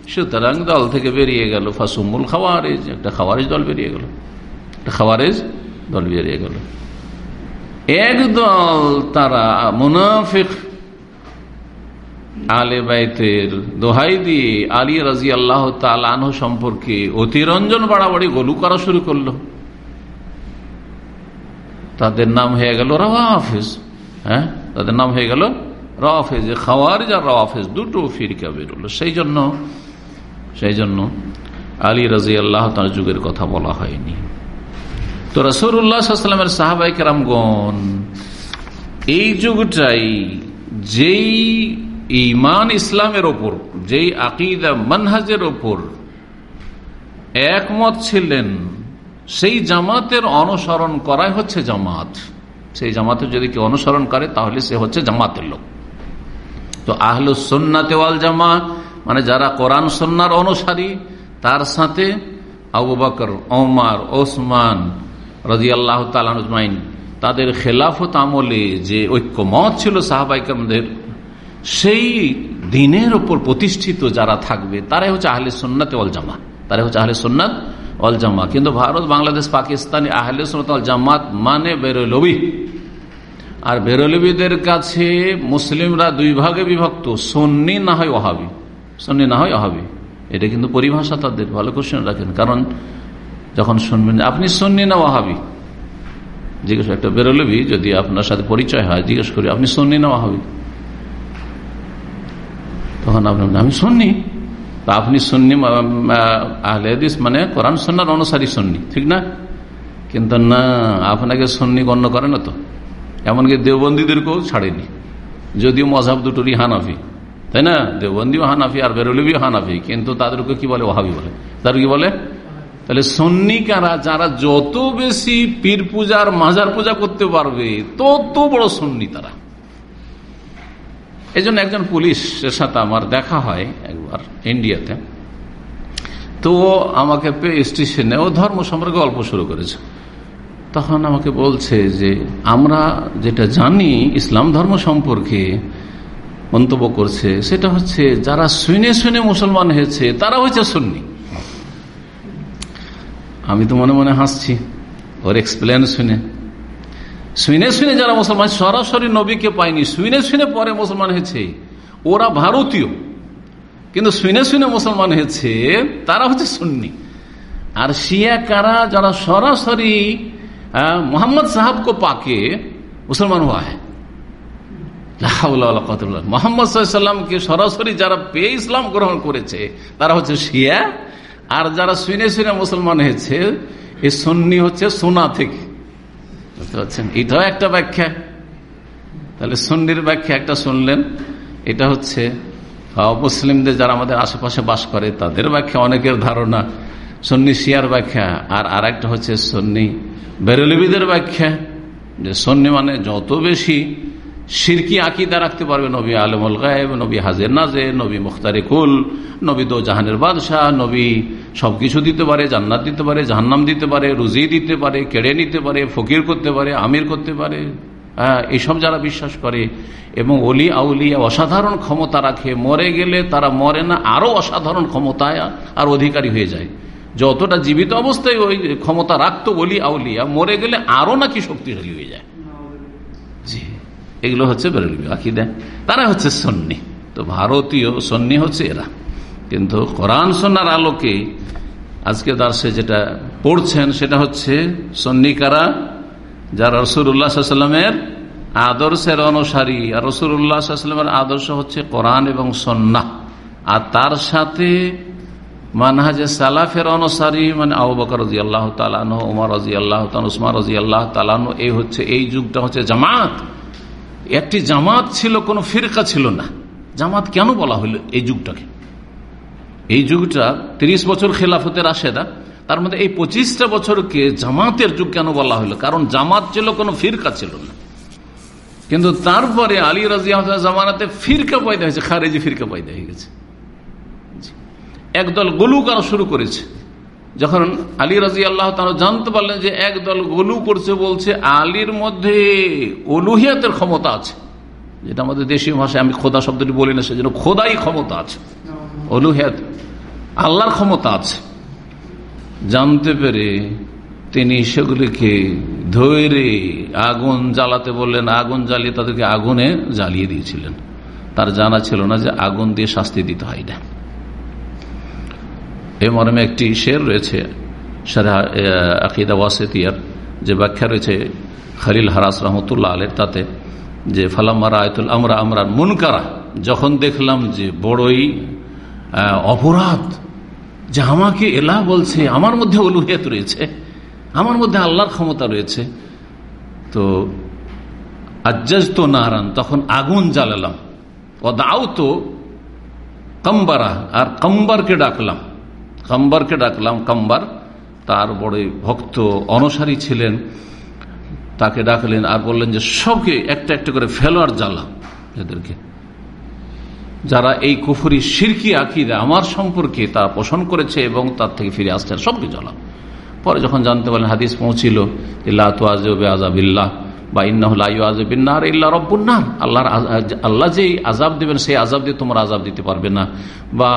সুতরাং দল থেকে বেরিয়ে গেল ফাসুমুল খাওয়ারেজ, একটা খাওয়ারেজ দল বেরিয়ে গেল। একটা খাওয়ারেজ দল বেরিয়ে গেল। একদল তারা মুনাফিক, আলে বাইতের দোহাই দিয়ে আলী রাজি আল্লাহ তালানহ সম্পর্কে অতিরঞ্জন বাড়াবাড়ি গলু করা শুরু করল। তাদের নাম হয়ে গেল রাওয়া হাফিজ হ্যাঁ? তাদের নাম হয়ে গেল রাফেজ খাওয়ারিজ আর রাফেজ দুটো ফিরকা বেরোলো। সেই জন্য সেই জন্য আলী রাজি আল্লাহ তার যুগের কথা বলা হয়নি। তো রসুরামের সাহাবাই কেরামগণ, এই যুগটাই যেই ইমান ইসলামের ওপর, যেই আকিদা মানহাজের ওপর একমত ছিলেন, সেই জামাতের অনুসরণ করাই হচ্ছে জামাত। সেই জামাতের যদি কেউ অনুসরণ করে, তাহলে সে হচ্ছে জামাতের লোক। তো আহলুসন্নাতে ওয়াল জামা মানে যারা কোরআন সন্ন্যার অনুসারী, তার সাথে আবু বকর, ওমার, ওসমান রাজি আল্লাহ তালানজমাইন তাদের খেলাফত আমলে যে ঐক্যমত ছিল সাহাবাইকামদের সেই দিনের ওপর প্রতিষ্ঠিত যারা থাকবে, তারাই হচ্ছে আহলে সন্নাতে অল জামা তারাই হচ্ছে আহলে সন্ন্যাত অল জামাত। কিন্তু ভারত, বাংলাদেশ, পাকিস্তানি, আহলে অল জামাত মানে বেরোলবি আর বেরোলবিদের কাছে মুসলিমরা দুই ভাগে বিভক্ত, সন্নি না হয় অহাবি সন্নি না হয় অহাবি এটা কিন্তু পরিভাষা তাদের, ভালো কোশ্চেন রাখেন। কারণ যখন শুনবেন, আপনি সন্নি না ওহাবি জিজ্ঞেস একটা বেরোলবি যদি আপনার সাথে পরিচয় হয়, জিজ্ঞেস করি, আপনি সন্নি না ওহাবি তখন আপনি আমি শুননি তা আপনি সুন্নি আহলে হাদিস মানে কোরআন সন্ন্যার অনুসারী সন্নি, ঠিক না? কিন্তু না, আপনাকে সন্নি গণ্য করে না তো। এমনকি দেওবন্দীদেরকেও ছাড়েনি। যদিও মজাব দুটোরই হানাফি, তাই না? দেওবন্দিও হানাফি আর বেরলিবিও হানাফি, কিন্তু তাদেরকে কি বলে? ওহাবি বলে। তার কি বলে? তাহলে সন্নিকারা যারা যত বেশি পীর পূজার মাজার পূজা করতে পারবে, তত বড় সন্নি তারা। এই জন্য একজন পুলিশের সাথে আমার দেখা হয় একবার ইন্ডিয়াতে। তো আমাকে স্টেশনে ও ধর্ম সম্পর্কে গল্প শুরু করেছে। তখন আমাকে বলছে যে, আমরা যেটা জানি ইসলাম ধর্ম সম্পর্কে মন্তব্য করছে, সেটা হচ্ছে যারা শুনে শুনে মুসলমান হয়েছে, তারা হচ্ছে সুন্নি। আমি তো মনে মনে হাসছি। ওর এক্সপ্লেন শুনে। শুনে শুনে যারা মুসলমান, সরাসরি নবীকে পায়নি। শুনে শুনে পরে মুসলমান হয়েছে। ওরা ভারতীয়। কিন্তু শুনে শুনে মুসলমান হয়েছে, তারা হচ্ছে সুন্নি। আর শিয়া কারা, যারা সরাসরি মোহাম্মদ সাহাবকে পাকে, মুসলমান হওয়া হয়। মোহাম্মদ সরাসরি যারা পেয়ে ইসলাম গ্রহণ করেছে, তারা হচ্ছে শিয়া। আর যারা শুনে শুনে মুসলমান হয়েছে এই সন্নি হচ্ছে সোনা থেকে। বুঝতে পারছেন? এটাও একটা ব্যাখ্যা। তাহলে সন্নির ব্যাখ্যা একটা শুনলেন। এটা হচ্ছে অমুসলিমদের যারা আমাদের আশেপাশে বাস করে, তাদের ব্যাখ্যা অনেকের ধারণা। সন্নি শিয়ার ব্যাখ্যা, আর আর একটা হচ্ছে সন্নি বেরলিবিদের ব্যাখ্যা। যে সন্নি মানে যত বেশি সিরকি আকিদা রাখতে পারবে নবী আলমুল গায়েব, নবী হাজের নাজে নবী মুখতারিকুল, নবী দো জাহানের বাদশাহ, নবী সবকিছু দিতে পারে, জান্নাত দিতে পারে, জাহান্নাম দিতে পারে, রুজি দিতে পারে, কেড়ে নিতে পারে, ফকির করতে পারে, আমির করতে পারে। হ্যাঁ যারা বিশ্বাস করে এবং অলি আউলিয়া অসাধারণ ক্ষমতা রাখে, মরে গেলে তারা মরে না, আরও অসাধারণ ক্ষমতায় আর অধিকারী হয়ে যায়। যতটা জীবিত অবস্থায় ওই ক্ষমতা রাখতো অলি আউলিয়া, মরে গেলে আরও নাকি শক্তিশালী হয়ে যায়। এগুলো হচ্ছে বেরলবি আকিদা। তারা হচ্ছে সন্নি। তো ভারতীয় সন্নি হচ্ছে এরা। কিন্তু কোরআন সন্ন্যার আলোকে আজকে দার্সে যেটা পড়ছেন সেটা হচ্ছে সন্নিকারা যারা রসুল্লাহামের আদর্শের অনুসারী। আর রসুল্লাহামের আদর্শ হচ্ছে কোরআন এবং সন্না। আর তার সাথে মানহাজে সালাফের অনুসারী মানে আবু রাজি আল্লাহ তালানো উমার রাজি আল্লাহ উসমা রাজি আল্লাহ তালানো এই হচ্ছে, এই যুগটা হচ্ছে জামাত। একটি জামাত ছিল, কোনো ফিরকা ছিল না। জামাত কেন বলা হলো এই যুগটাকে? এই যুগটা ৩০ বছর খেলাফতের না তার মধ্যে এই পঁচিশটা বছরকে জামাতের যুগ কেন বলা হলো কারণ জামাত ছিল, কোনো ফিরকা ছিল না। কিন্তু তারপরে আলী রাজিয়া জামানাতে ফিরকা পয়দা হয়েছে, খারেজি ফিরকা পয়দা হয়ে গেছে। একদল গলু করা শুরু করেছে। যখন আলী রাজি আল্লাহ তারা জানতে পারলেন যে একদল গলু করছে, বলছে, আলীর মধ্যে অলুহিয়াতের ক্ষমতা আছে। যেটা আমাদের দেশীয় ভাষায় আমি খোদা শব্দটি বলি না, সেজন্য খোদাই ক্ষমতা আছে। অলুহিয়াত আল্লাহর ক্ষমতা আছে। জানতে পেরে তিনি সেগুলিকে ধৈরে আগুন জ্বালাতে বললেন, আগুন জ্বালিয়ে তাদেরকে আগুনে জ্বালিয়ে দিয়েছিলেন। তার জানা ছিল না যে আগুন দিয়ে শাস্তি দিতে হয় না। এই মর্মে একটি শের রয়েছে ওয়াসেতিয়ার, যে ব্যাখ্যা রয়েছে খালিল হারাস রহমতুল্লাহ আলের তাতে, যে ফালাম্মারা আয়তুল আমরা আমরা মুনকারা, যখন দেখলাম যে বড়ই অপরাধ, যে আমাকে এলা বলছে, আমার মধ্যে অলুহিয়াত রয়েছে, আমার মধ্যে আল্লাহর ক্ষমতা রয়েছে, তো আজ্জাজ তো নারান তখন আগুন জ্বালালাম। ও দাও তো কম্বারা, আর কম্বারকে ডাকলাম। কম্বারকে ডাকলাম, কাম্বার। তার বড় ভক্ত অনসারী ছিলেন, তাকে ডাকলেন আর বললেন যে, সবকে একটা একটা করে ফেলোয়ার জ্বালা এদেরকে। যারা এই কুফুরি সিরকি আকিদা আমার সম্পর্কে তা পোষণ করেছে এবং তার থেকে ফিরে আসছেন সবকে জ্বালাম পরে যখন জানতে পারলেন, হাদিস পৌঁছিল আজাবিল্লাহ বা ইন্নাহুল্লাহ ইল্লা রব্বুন্নার আল্লাহর আল্লাহ যেই আজাব দেবেন, সেই আজাব দিয়ে তোমার আজাব দিতে পারবে না। বা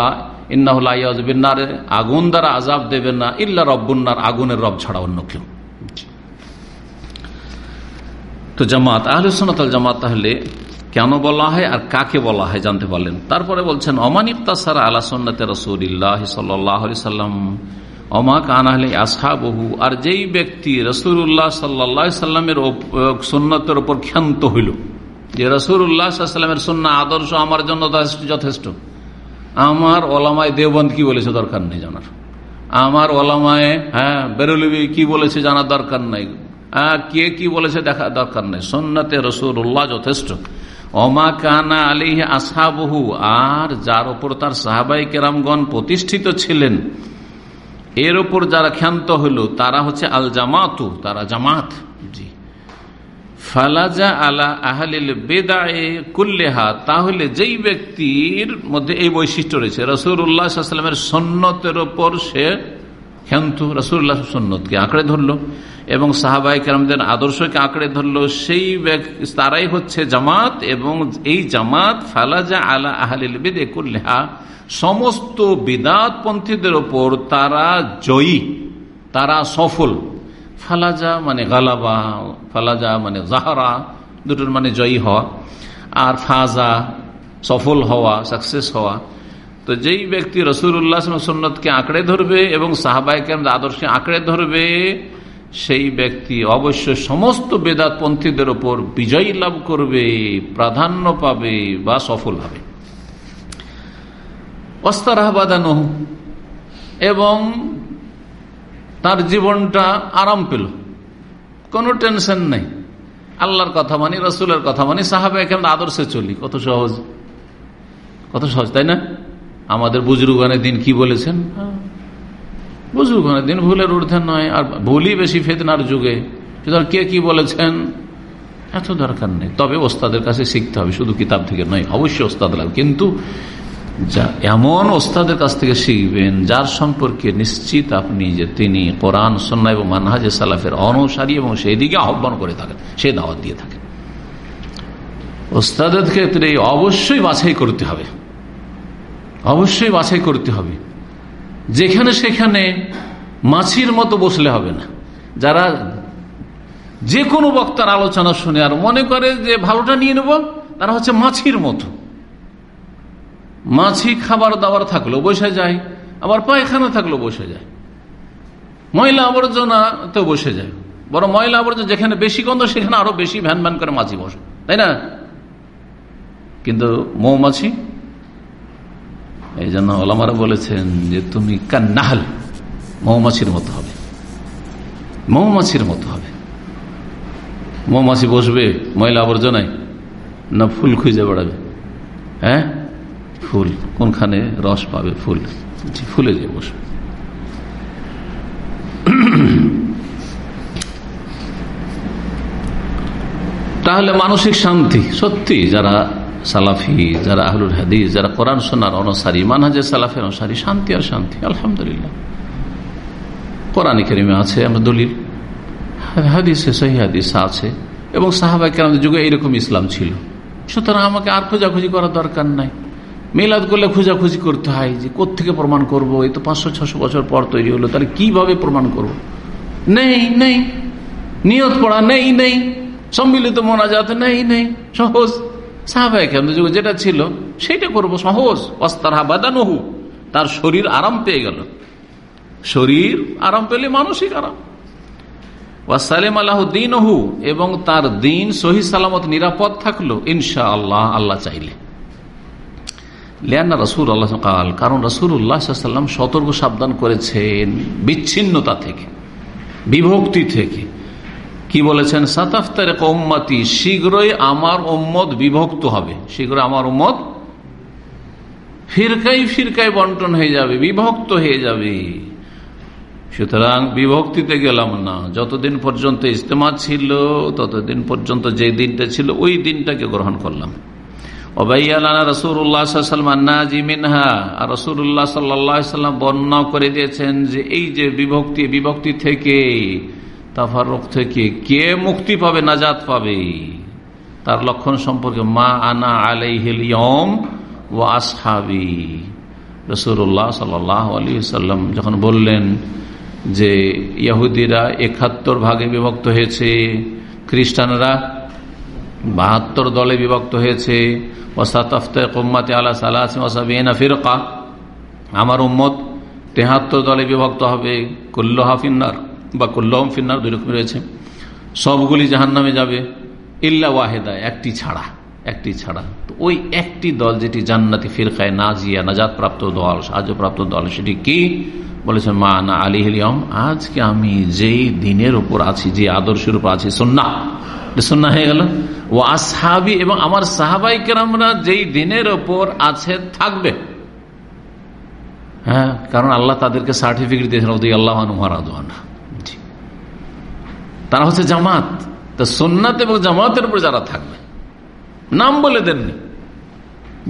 ইন্নাহুল্লাহবিনার আগুন দ্বারা আজাব দেবেন না, ইল্লা রব্বুন্নার, আগুনের রব ছাড়া অন্য কেউ। তো জামাত, আহলে সোনাতাল জামাত তাহলে কেন বলা হয় আর কাকে বলা হয় জানতে পারলেন? তারপরে বলছেন অমানিকতাসারা আলা সন্নাতে রসুল্লাহ সাল্লাম, অমা কান আশা বহু আর যেই ব্যক্তি রসুল্লাহ সাল্লা সাল্লামের সন্ন্যতের ওপর ক্ষান্ত হইল। যে রসুল্লাহ সাল্লামের সন্না আদর্শ আমার জন্য যথেষ্ট। আমার ওলামায় দেবন্দ কি বলেছে দরকার নেই জানার। আমার ওলামায় হ্যাঁ বেরোলিবি কি বলেছে জানার দরকার নাই। কে কি বলেছে দেখা দরকার নেই। সন্নাতে রসুল্লাহ যথেষ্ট। অমা কানা আলিহ আসাবহু আর যার ওপর তার সাহাবাই কেরামগণ প্রতিষ্ঠিত ছিলেন, এর ওপর যারা ক্ষান্ত হইল, তারা হচ্ছে আল জামাতু তারা জামাত। জি। ফালাজা আলা আহলিল বেদায়ে কুল্লেহা, তাহলে যেই ব্যক্তির মধ্যে এই বৈশিষ্ট্য রয়েছে রসুল্লাহামের সন্ন্যতের ওপর সে ক্ষান্ত রসুল্লাহ সন্ন্যতকে আঁকড়ে ধরলো এবং সাহাবাই কেরামদের আদর্শকে আঁকড়ে ধরলো, সেই তারাই হচ্ছে জামাত এবং এই জামাত ফালাজা আলা আহলিল বেদে কুল্লেহা, সমস্ত বিদাতপন্থীদের ওপর তারা জয়ী, তারা সফল। ফালাজা মানে গালাবা, ফালাজা মানে জাহারা, দুটোর মানে জয়ী হওয়া। আর ফাজা, সফল হওয়া সাকসেস হওয়া। তো যেই ব্যক্তি রসুল্লাহ সন্ন্যতকে আঁকড়ে ধরবে এবং সাহাবাইকে আদর্শে আঁকড়ে ধরবে, সেই ব্যক্তি অবশ্যই সমস্ত বেদাতপন্থীদের ওপর বিজয়ী লাভ করবে, প্রাধান্য পাবে বা সফল হবে। অস্তারাহবাদানহ এবং তার জীবনটা আরাম পেল। কোনো টেনশন নেই। আল্লাহর কথা মানি, রসুলের কথা মানি সাহাবে এখানে আদর্শে চলি। কত সহজ। কত সহজ, তাই না? আমাদের বুজরুগানের দিন কি বলেছেন? বুজরুগানের দিন ভুলের ঊর্ধ্বে নয়, আর ভুলই বেশি ফেতনার যুগে। সুতরাং কে কি বলেছেন? এত দরকার নেই। তবে ওস্তাদের কাছে শিখতে হবে, শুধু কিতাব থেকে নয়, অবশ্যই ওস্তাদ লাগবে। কিন্তু যা এমন ওস্তাদের কাছ থেকে শিখবেন, যার সম্পর্কে নিশ্চিত আপনি যে তিনি কোরআন সন্না এবং মানহাজে সালাফের অনুসারী এবং সেই দিকে আহ্বান করে থাকেন সে দাওয়াত দিয়ে থাকেন। ওস্তাদের ক্ষেত্রে অবশ্যই বাছাই করতে হবে। অবশ্যই বাছাই করতে হবে। যেখানে সেখানে মাছির মতো বসলে হবে না। যারা যে কোনো বক্তার আলোচনা শুনে আর মনে করে যে ভালোটা নিয়ে নেব, তারা হচ্ছে মাছির মতো। মাছি খাবার দাবার থাকল বসে যায়, আবার পায়খানা থাকল বসে যায়। ময়লা আবর্জনা তো বসে যায়। বড় ময়লা আবর্জনা যেখানে বেশি গন্ধ, সেখানে আরও বেশি ভ্যান ভ্যান করে মাছি বসে। তাই না? কিন্তু মৌমাছি এই জন্য ওলামারা বলেছেন যে তুমি কান্নাহাল, মৌমাছির মতো হবে। মৌমাছির মতো হবে। মৌমাছি বসবে ময়লা আবর্জনায় না ফুল খুঁজে বেড়াবে। হ্যাঁ? ফুল, কোনখানে রস পাবে ফুল? ফুলে যে বসবে তাহলে মানসিক শান্তি, সত্যি, যারা সালাফি, যারা আহলুল হাদিস, যারা কোরআন সোনার অনুসারী মানহাজে সালাফের অনুসারী, শান্তি আর শান্তি, আলহামদুলিল্লাহ। কোরআন কেরিমে আছে, আমরা দলিল। হাদিসে, সহি হাদিস আছে, এবং সাহাবাই কেরামদের যুগে এইরকম ইসলাম ছিল। সুতরাং আমাকে আর খোঁজাখুঁজি করার দরকার নাই। মিলাদ করলে খোঁজাখুঁজি করতে হয় যে কোথেকে প্রমাণ করব? এই তো পাঁচশো, ছশো বছর পর তৈরি হলো, তাহলে কীভাবে প্রমাণ করব? নেই নেই। নিয়ত পড়া, নেই নেই। সম্মিলিত মোনাজাত, নেই নেই। সহজ। সাহাবাহিক যেটা ছিল, সেটা করব সহজ। অস্তারা বাদানহু। তার শরীর আরাম পেয়ে গেল। শরীর আরাম পেলে মানসিক আরাম। ওয়াসালিম আল্লাহ দিন এবং তার দিন সহি সালামত নিরাপদ থাকল। ইনশা আল্লাহ আল্লাহ চাইলে। লিয়ান্না রসুল আল্লাহ কাল কারণ রসুল উল্লাহাম সতর্ক সাবধান করেছেন বিচ্ছিন্নতা থেকে, বিভক্তি থেকে। কি বলেছেন? সাতাফতার কৌম্মাতি শীঘ্রই আমার ওম্মদ বিভক্ত হবে। শীঘ্র আমার উম্মত ফিরকাই ফিরকাই বন্টন হয়ে যাবে, বিভক্ত হয়ে যাবে। সুতরাং বিভক্তিতে গেলাম না। যতদিন পর্যন্ত ইজতেমা ছিল, ততদিন পর্যন্ত যে দিনটা ছিল, ওই দিনটাকে গ্রহণ করলাম। বর্ণনা করে দিয়েছেন যে এই যে বিভক্তি বিভক্তি থেকে তাফারক থেকে কে মুক্তি পাবে, নাজাত পাবে? তার লক্ষণ সম্পর্কে মা আনা আলাইহিল ও আসহাবি। রসুল্লাহ সাল আলী সাল্লাম যখন বললেন যে, ইয়াহুদিরা একাত্তর ভাগে বিভক্ত হয়েছে, খ্রিস্টানরা বাহাত্তর দলে বিভক্ত হয়েছে। আমার উম্মত তেহাত্তর দলে বিভক্ত হবে। কুল্লোহা ফিন্নার বা কুল্লহম ফিন্নার দুই রকম রয়েছে। সবগুলি জাহান্নামে যাবে। ইল্লা ওয়াহেদা, একটি ছাড়া। একটি ছাড়া। তো ওই একটি দল যেটি জান্নাতি ফিরকায় নাজিয়া নাজাদ প্রাপ্ত দল, সাহায্যপ্রাপ্ত দল, সেটি কি? বলেছেন, মা না আলী হিলিয়ম আজকে আমি যেই দিনের উপর আছি, যে আদর্শের উপর আছি সন্না সন্না হয়ে গেল। ও আসহাবি এবং আমার সাহাবাই কেরামরা যেই দিনের ওপর আছে, থাকবে। হ্যাঁ কারণ আল্লাহ তাদেরকে সার্টিফিকেট দিয়েছেন ওদি আল্লাহ তারা হচ্ছে জামাত। তা সোননাথ এবং জামাতের উপর যারা থাকবে। নাম বলে দেননি।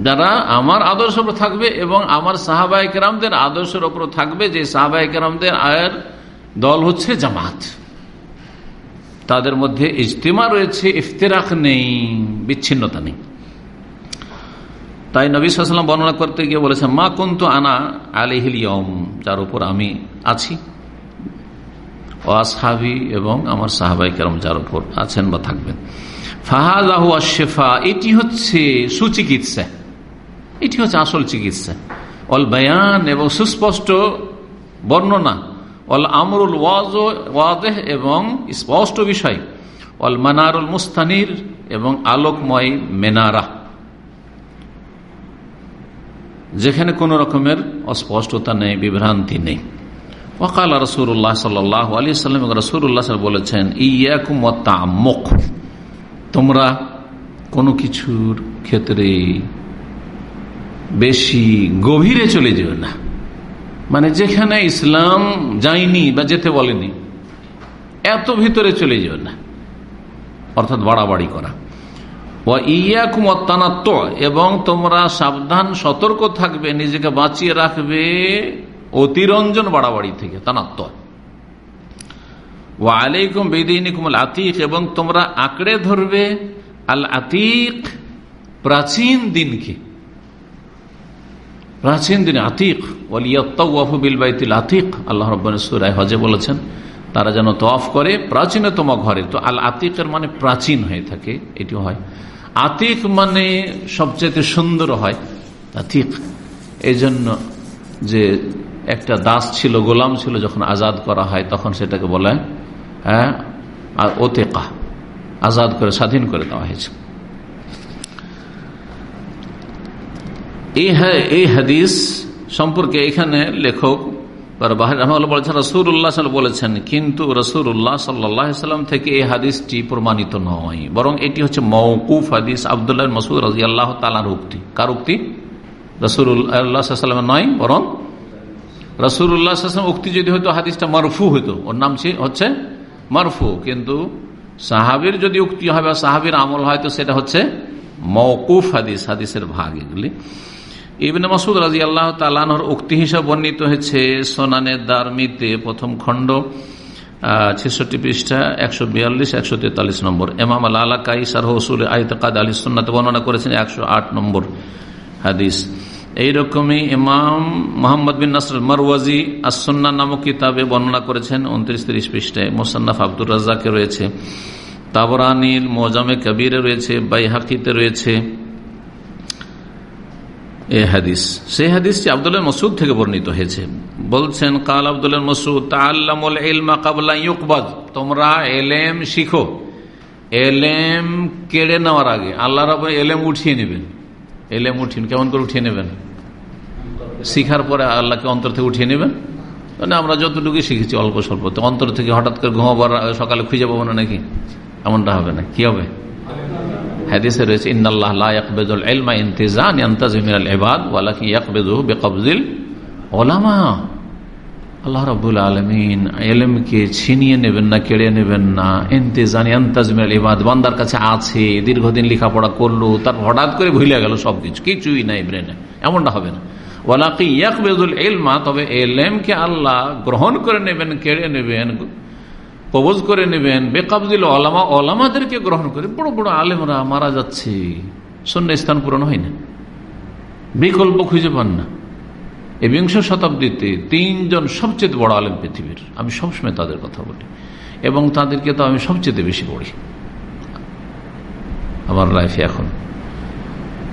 যারা আমার আদর্শের উপর থাকবে এবং আমার সাহাবাই কেরামদের আদর্শের ওপর থাকবে, যে সাহাবাই কেরামদের আয়ের দল হচ্ছে জামাত। তাদের মধ্যে ইজতেমা রয়েছে, ইফতেরাক নেই, বিচ্ছিন্নতা নেই। তাই নবী সাল্লাম বর্ণনা করতে গিয়ে বলেছেন, মা কুন্তু আনা আলিহিলিয়ম যার উপর আমি আছি। ওয়াসহাবি এবং আমার সাহাবাই কেরম যার উপর আছেন বা থাকবেন। ফাহাদাহু শেফা এটি হচ্ছে সুচিকিৎসা। এটি হচ্ছে আসল চিকিৎসা। অল বয়ান এবং সুস্পষ্ট বর্ণনা, অল আমরুল ওয়াজেহ এবং স্পষ্ট বিষয়, অল মানারুল মুস্তানির এবং আলোকময় মেনারা। যেখানে কোন রকমের অস্পষ্টতা নেই, বিভ্রান্তি নেই। ওকাল রসুল্লাহ সাল্লাহ আলী সাল্লাম রসুল্লাহ বলেছেন, ইয়াকুম তামক তোমরা কোনো কিছুর ক্ষেত্রে বেশি গভীরে চলে যেও না। মানে যেখানে ইসলাম যায়নি বা যেতে বলেনি, এত ভিতরে চলে যেও না। অর্থাৎ বাড়াবাড়ি করা। এবং তোমরা সাবধান, সতর্ক থাকবে, নিজেকে বাঁচিয়ে রাখবে অতিরঞ্জন বাড়াবাড়ি থেকে তানাত্ম ও আলাইকুম বেদিনিকুম আতিক, এবং তোমরা আঁকড়ে ধরবে আল আতিক প্রাচীন দিনকে। প্রাচীন দিনে আতিক ওয়ালিয়াবিল বাইতিল আতিক, আল্লাহ রব্বান হজে বলেছেন, তারা যেন তফ করে প্রাচীনতম ঘরে। তো আল আতিকের মানে প্রাচীন হয়ে থাকে এটি হয়। আতিক মানে সবচেয়ে সুন্দর হয়, আতিক। এই জন্য যে একটা দাস ছিল, গোলাম ছিল, যখন আজাদ করা হয়, তখন সেটাকে বলে হ্যাঁ ওতেকা, আজাদ করে, স্বাধীন করে দেওয়া হয়েছে। এই হাদিস সম্পর্কে এখানে লেখক বলেছেন কিন্তু রসুল্লাহ সাল্লাম থেকে এই হাদিসটি প্রমাণিত নয়, বরং এটি হচ্ছে মৌকুফ হাদিস আবদুল্লাহ মসুদ রাজি আল্লাহ তালার উক্তি। কার উক্তি? রসুল্লাহামের নয়, বরং রসুল্লাহাম উক্তি যদি হয়তো হাদিসটা মারফু হইতো। ওর নাম হচ্ছে মারফু, কিন্তু সাহাবির যদি উক্তি হয় বা সাহাবির আমল হয়, তো সেটা হচ্ছে মৌকুফ হাদিস, হাদিসের ভাগ এগুলি। ইবনে মাসুদ রাজি আল্লাহ তালানহর উক্তি হিসাব বর্ণিত হয়েছে সোনানের দারমিতে প্রথম খণ্ড ছেষট্টি পৃষ্ঠা, একশো বিয়াল্লিশ, একশো তেতাল্লিশ নম্বর। এমাম আল্লাহ কাইসার হসুল আইতকাদ আলী সন্নাতে বর্ণনা করেছেন একশো আট নম্বর হাদিস। এইরকমই ইমাম মোহাম্মদ বিন নাসর মারওয়াজি আসন্না নামক কিতাবে বর্ণনা করেছেন উনত্রিশ তিরিশ পৃষ্ঠায় মোসান্নাফ আব্দুর রাজাকে রয়েছে। তাবরানিল মোজামে কবিরে রয়েছে, বাইহাকিতে রয়েছে। এ হাদিস। সেই হাদিসটি আবদুল্লাহ মসুদ থেকে বর্ণিত হয়েছে। বলছেন, কাল আবদুল্লাহ মসুদ তাল্লামুল ইলমা কাবলা ইউকবাদ। তোমরা এলেম শিখো। এলেম কেড়ে নেওয়ার আগে আল্লাহ রব এলেম উঠিয়ে নেবেন। এলেম উঠিয়ে কেমন করে উঠিয়ে নেবেন? শিখার পরে আল্লাহকে অন্তর থেকে উঠিয়ে নেবেন। মানে আমরা যতটুকু শিখেছি, অল্প স্বল্প। তো অন্তর থেকে হঠাৎ করে ঘুমাবার সকালে খুঁজে পাবো না নাকি? এমনটা হবে না। কি হবে? ইলমা ইন্তেজান ছিনিয়ে নেবেন না, কেড়ে নেবেন না। ইবাদ কাছে আছে, দীর্ঘদিন লেখাপড়া করল, তার হঠাৎ করে ভুলে গেল সবকিছু। কিছুই নাই ব্রেনে। এমনটা হবে না। ওয়ালাকি ইয়াকবেদুল ইলমা, তবে এলেমকে আল্লাহ গ্রহণ করে নেবেন, কেড়ে নেবেন, কবজ করে নেবেন। বেকাবদিল ওলামা, ওলামাদেরকে গ্রহণ করে বড় বড় আলেমরা মারা যাচ্ছে। শূন্য স্থান পূরণ হয় না। বিকল্প খুঁজে পান না। এই বিংশ শতাব্দীতে তিনজন সবচেয়ে বড় আলেম পৃথিবীর। আমি সবসময় তাদের কথা বলি। এবং তাদেরকে তো আমি সবচেয়ে বেশি পড়ি। আমার লাইফে এখন।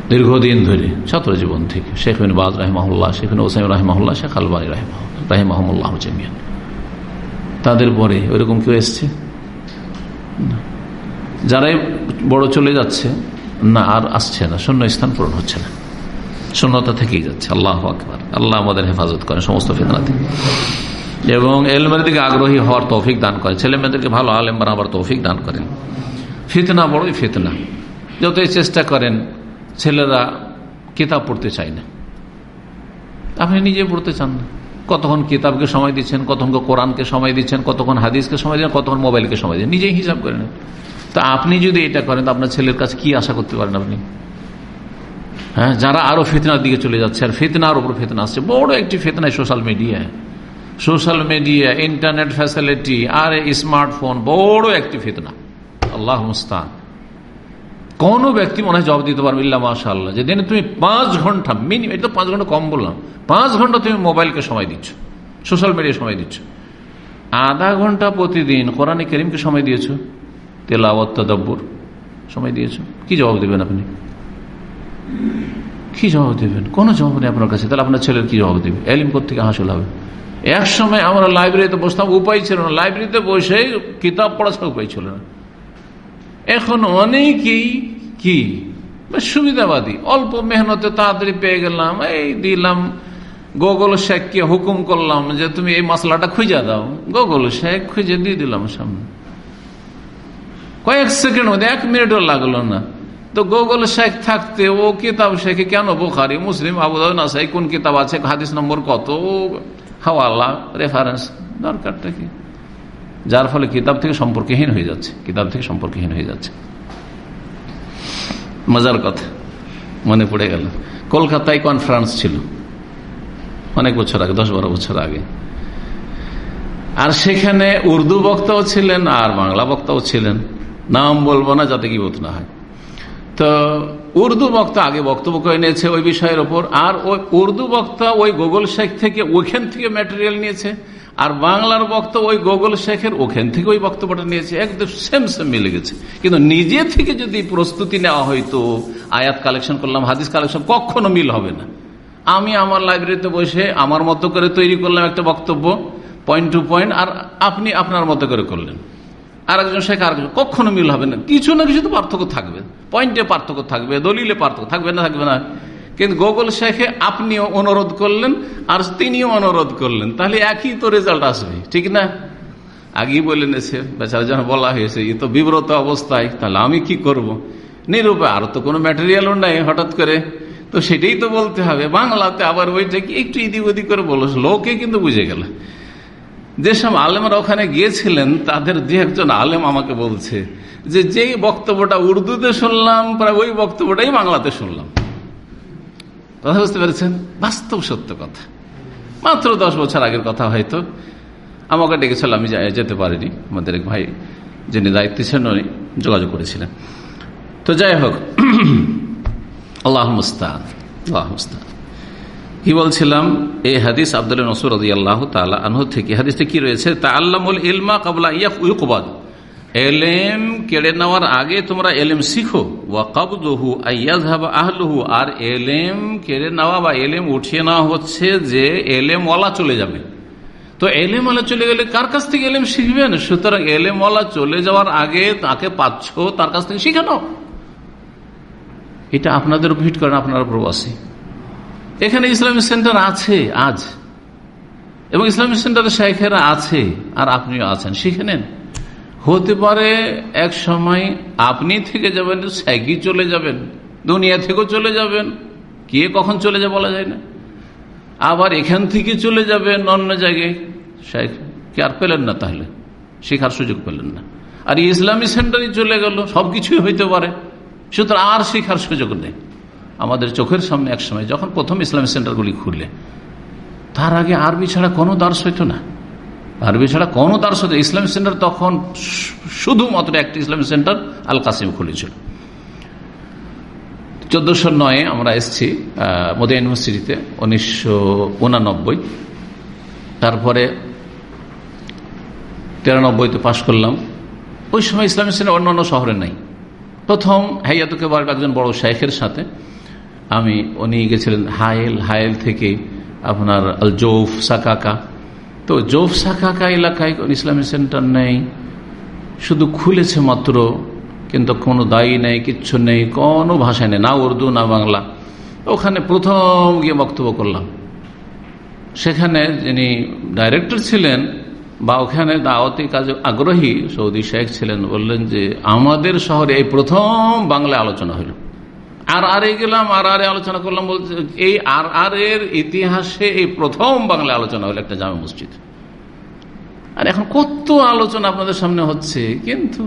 দীর্ঘদিন ধরে ছাত্র জীবন থেকে, শেখ বিন বাজ রাহেমাহুল্লাহ, শেখ ওসাইম রাহেমাহুল্লাহ, শেখ আলবানী রাহেমাহ রাহেমাহমুল্লাহ জামিয়ান। তাদের পরে ওইরকম কেউ এসছে? যারাই বড় চলে যাচ্ছে, না, আর আসছে না। শূন্য স্থান পূরণ হচ্ছে না। শূন্যতা থেকেই যাচ্ছে। আল্লাহ আকবর। আল্লাহ আমাদের হেফাজত করেন সমস্ত ফিতনা থেকে। এবং এলমের দিকে আগ্রহী হওয়ার তৌফিক দান করেন ছেলে মেয়েদেরকে ভালো আলেম বানাবার তৌফিক দান করেন ফিতনা বড়ই ফিতনা। যতই চেষ্টা করেন ছেলেরা কিতাব পড়তে চায় না। আপনি নিজে পড়তে চান না। কতক্ষণ কিতাবকে সময় দিচ্ছেন, কতক্ষণ কোরআনকে সময় দিচ্ছেন, কতক্ষণ হাদিসকে সময় দিচ্ছেন, কতক্ষণ মোবাইলকে সময় দিচ্ছেন, নিজেই হিসাব করে নেন। তা আপনি যদি এটা করেন, তো আপনার ছেলের কাছে কি আশা করতে পারেন আপনি? হ্যাঁ যারা আরও ফেতনার দিকে চলে যাচ্ছে, আর ফেতনার উপর ফেতনা আসছে, বড় একটি ফেতনায় সোশ্যাল মিডিয়ায় সোশ্যাল মিডিয়া, ইন্টারনেট ফ্যাসিলিটি, আর স্মার্টফোন, বড় একটি ফেতনা। আল্লাহ মুস্তান কোন ব্যক্তি মনে হয় জবাব দিতে পারবে, ইল্লা মাশা আল্লাহ যেদিন তুমি পাঁচ ঘণ্টা মিনিমাম এটা তো পাঁচ ঘণ্টা কম বললাম। পাঁচ ঘণ্টা তুমি মোবাইলকে সময় দিচ্ছ, সোশ্যাল মিডিয়া সময় দিচ্ছ। আধা ঘণ্টা প্রতিদিন কোরআনে করিমকে সময় দিয়েছ? তেলাওয়াত, তদব্বর সময় দিয়েছ? কি জবাব দেবেন আপনি? কি জবাব দেবেন? কোনো জবাব নেই আপনার কাছে। তাহলে আপনার ছেলের কি জবাব দেবে? এলিম থেকে হাসল হবে? এক সময় আমরা লাইব্রেরিতে বসতাম, উপায় ছিল না। লাইব্রেরিতে বসে কিতাব পড়া ছাড়া উপায় ছিল না। এখন অনেকেই কি? সুবিধাবাদী। অল্প মেহনতে তাড়াতাড়ি পেয়ে গেলাম। এই দিলাম, গোগল শেখকে হুকুম করলাম যে, তুমি এই মশলাটা খুঁজে দাও। গোগল শেখ খুঁজে দিয়ে দিলাম সামনে। কয়েক সেকেন্ড মধ্যে এক মিনিটও লাগল না। তো গোগল শেখ থাকতে ও কিতাব শেখে কেন বোখারি, মুসলিম আবুদাউ নাসাই, কোন কিতাব আছে? হাদিস নম্বর কত? হাওয়াল্লা রেফারেন্স দরকারটা কি? যার ফলে কিতাব থেকে সম্পর্কহীন হয়ে যাচ্ছে, কিতাব থেকে সম্পর্কহীন হয়ে যাচ্ছে। মজার কথা, মনে পড়ে গেল। কলকাতায় কনফারেন্স ছিল, অনেক বছর আগে, দশ বারো বছর আগে। আর সেখানে উর্দু বক্তাও ছিলেন আর বাংলা বক্তাও ছিলেন। নাম বলব না, যাতে কি বোধ না হয়। তো উর্দু বক্তা আগে বক্তব্য করে নিয়েছে ওই বিষয়ের ওপর, আর ওই উর্দু বক্তা ওই গুগল শেখ থেকে ওইখান থেকে ম্যাটেরিয়াল নিয়েছে। আর বাংলার বক্তা ওই গুগল শেখের ওখান থেকে ওই বক্তব্যটা নিয়েছে, একদম সেম সেম মিলে গেছে। কিন্তু নিজে থেকে যদি প্রস্তুতি নেওয়া হয়তো আয়াত কালেকশন করলাম, হাদিস কালেকশন কখনো মিল হবে না। আমি আমার লাইব্রেরিতে বসে আমার মতো করে তৈরি করলাম একটা বক্তব্য পয়েন্ট টু পয়েন্ট আর আপনি আপনার মতো করে করলেন। আর একজন শেখ আর কখনো মিল হবে না। কিছু না কিছু তো পার্থক্য থাকবে। পয়েন্টে পার্থক্য থাকবে, দলিলে পার্থক্য, থাকবে না থাকবে না। কিন্তু গোগল শেখে আপনিও অনুরোধ করলেন আর তিনিও অনুরোধ করলেন। তাহলে একই তো রেজাল্ট আসবে, ঠিক না? আগেই বলে নেছে বেচারা যেন বলা হয়েছে, এ তো বিব্রত অবস্থায়, তাহলে আমি কি করব। নিরূপে আর তো কোনো ম্যাটেরিয়ালও নাই হঠাৎ করে। তো সেটাই তো বলতে হবে। বাংলাতে আবার ওইটা কি একটু ইদিক ওদিক করে বলো, লোকে কিন্তু বুঝে গেল। যেসব আলেমরা ওখানে গিয়েছিলেন, তাদের দু একজন আলেম আমাকে বলছে যে, যেই বক্তব্যটা উর্দুতে শুনলাম, প্রায় ওই বক্তব্যটাই বাংলাতে শুনলাম। কথা বুঝতে পেরেছেন বাস্তব সত্য কথা। মাত্র দশ বছর আগের কথা হয়তো। আমাকে ডেকেছিল, আমি যেতে পারিনি। আমাদের এক ভাই, যিনি দায়িত্ব ছিলেন উনি যোগাযোগ করেছিলেন। তো যাই হোক আল্লাহ মুস্তান আল্লাহ মুস্তান কি বলছিলাম? এই হাদিস আব্দুল নসুর আল্লাহ তালা আনহ থেকে। হাদিসটা কি রয়েছে? তা আল্লামুল ইলমা কাবলা ইয়াফ ইউকবাদ এলেম কেড়ে নেওয়ার আগে তোমরা এলেম শিখো। ওয়াকাবদহু আইয়াজহাবা আহলহু। আর এলেম কেড়ে নেওয়া বা এলেম উঠিয়ে নেওয়া হচ্ছে যে এলেম ওলা চলে যাবে। তো এলেম ওলা চলে গেলে কার কাছ থেকে এলেম শিখবেন? সুতরাং এলেম ওলা চলে যাওয়ার আগে তাকে পাচ্ছ, তার কাছ থেকে শিখে নাও। এটা আপনাদের ভিট করেন আপনারা প্রবাসী এখানে ইসলামিক সেন্টার আছে, আজ। এবং ইসলামিক সেন্টারে শেখেরা আছে, আর আপনিও আছেন। শিখে নেন। হতে পারে এক সময় আপনি থেকে যাবেন শেখই চলে যাবেন, দুনিয়া থেকেও চলে যাবেন। কে কখন চলে যায় বলা যায় না। আবার এখান থেকে চলে যাবেন অন্য জায়গায়। কে আর পেলেন না তাহলে? শেখার সুযোগ পেলেন না। আর ইসলামী সেন্টারে চলে গেল, সবকিছুই হইতে পারে। সুতরাং আর শেখার সুযোগ নেই। আমাদের চোখের সামনে এক সময়, যখন প্রথম ইসলামী সেন্টারগুলি খুললে, তার আগে আরবি ছাড়া কোনো দার্স হইতো না। আরবি ছাড়া কোনো তার সাথে ইসলামিক সেন্টার তখন শুধুমাত্র একটি ইসলামিক সেন্টার আল কাসিম খুলেছিল। চোদ্দশো নয়ে আমরা এসছি মোদিয়া ইউনিভার্সিটিতে, উনিশশো তারপরে তিরানব্বইতে পাশ করলাম। ওই সময় ইসলামিক সেন্টার অন্যান্য শহরে নাই। প্রথম হাইয়াতুকে বাড়বে একজন বড় শেখের সাথে আমি, উনি গেছিলেন হায়েল হায়েল থেকে আপনার আল জৌফ সাকাকা। তো জৌফ সাকাকা এলাকায় ইসলামী সেন্টার নেই। শুধু খুলেছে মাত্র, কিন্তু কোনো দায়ী নেই, কিচ্ছু নেই, কোনো ভাষায় নেই, না উর্দু, না বাংলা। ওখানে প্রথম গিয়ে বক্তব্য করলাম। সেখানে যিনি ডাইরেক্টর ছিলেন বা ওখানে দাওয়াতি কাজে আগ্রহী সৌদি শেখ ছিলেন, বললেন যে আমাদের শহরে এই প্রথম বাংলা আলোচনা হইল আর আর গেলাম, আর আরে আলোচনা করলাম বলছে, এই আর আর এর ইতিহাসে এই প্রথম বাংলা আলোচনা হলো একটা জামা মসজিদ। আর এখন কত আলোচনা আপনাদের সামনে হচ্ছে, কিন্তু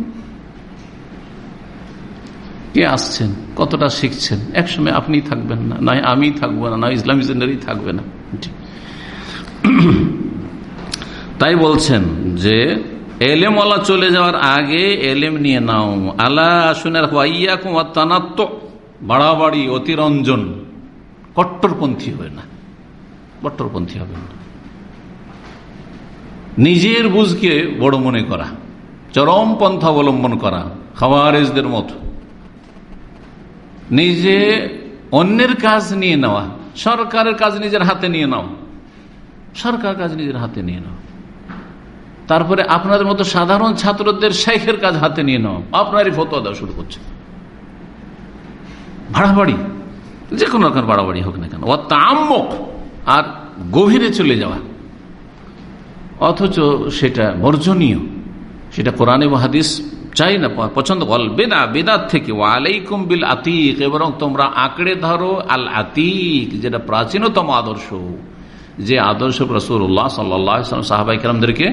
কে আসছেন, কতটা শিখছেন? একসময় আপনি থাকবেন না, নয় আমি থাকব না, নয় ইসলামী সেন্টারই থাকবে না। তাই বলছেন যে এলেম ওয়ালা চলে যাওয়ার আগে এলেম নিয়ে নাও। আল্লাহ শুনে রাখো আইয়া কুমার তানাত্ম বাড়াবাড়ি, অতিরঞ্জন, কট্টরপন্থী হবে না। কট্টরপন্থী হবে না। নিজের বুঝকে বড় মনে করা, চরম পন্থা অবলম্বন করা, খাওয়ারেজদের মতো। নিজে অন্যের কাজ নিয়ে নেওয়া, সরকারের কাজ নিজের হাতে নিয়ে নাও। সরকার কাজ নিজের হাতে নিয়ে নাও। তারপরে আপনাদের মতো সাধারণ ছাত্রদের শেখের কাজ হাতে নিয়ে নাও। আপনারই ফতোয়া দেওয়া শুরু করছে। বাড়াবাড়ি যে কোনো রকম বাড়াবাড়ি হোক না কেন। ও তাম্মক, আর গভীরে চলে যাওয়া। অথচ সেটা বর্জনীয়। সেটা কোরআন হাদিস চাই না পছন্দ। করবে না বেদাত থেকে ও ওয়ালাইকুম বিল আতিক, এবং তোমরা আঁকড়ে ধরো আল আতিক, যেটা প্রাচীনতম আদর্শ। যে আদর্শ রসুল্লাহ সাল্লাহ সাহাবাই কালামদেরকে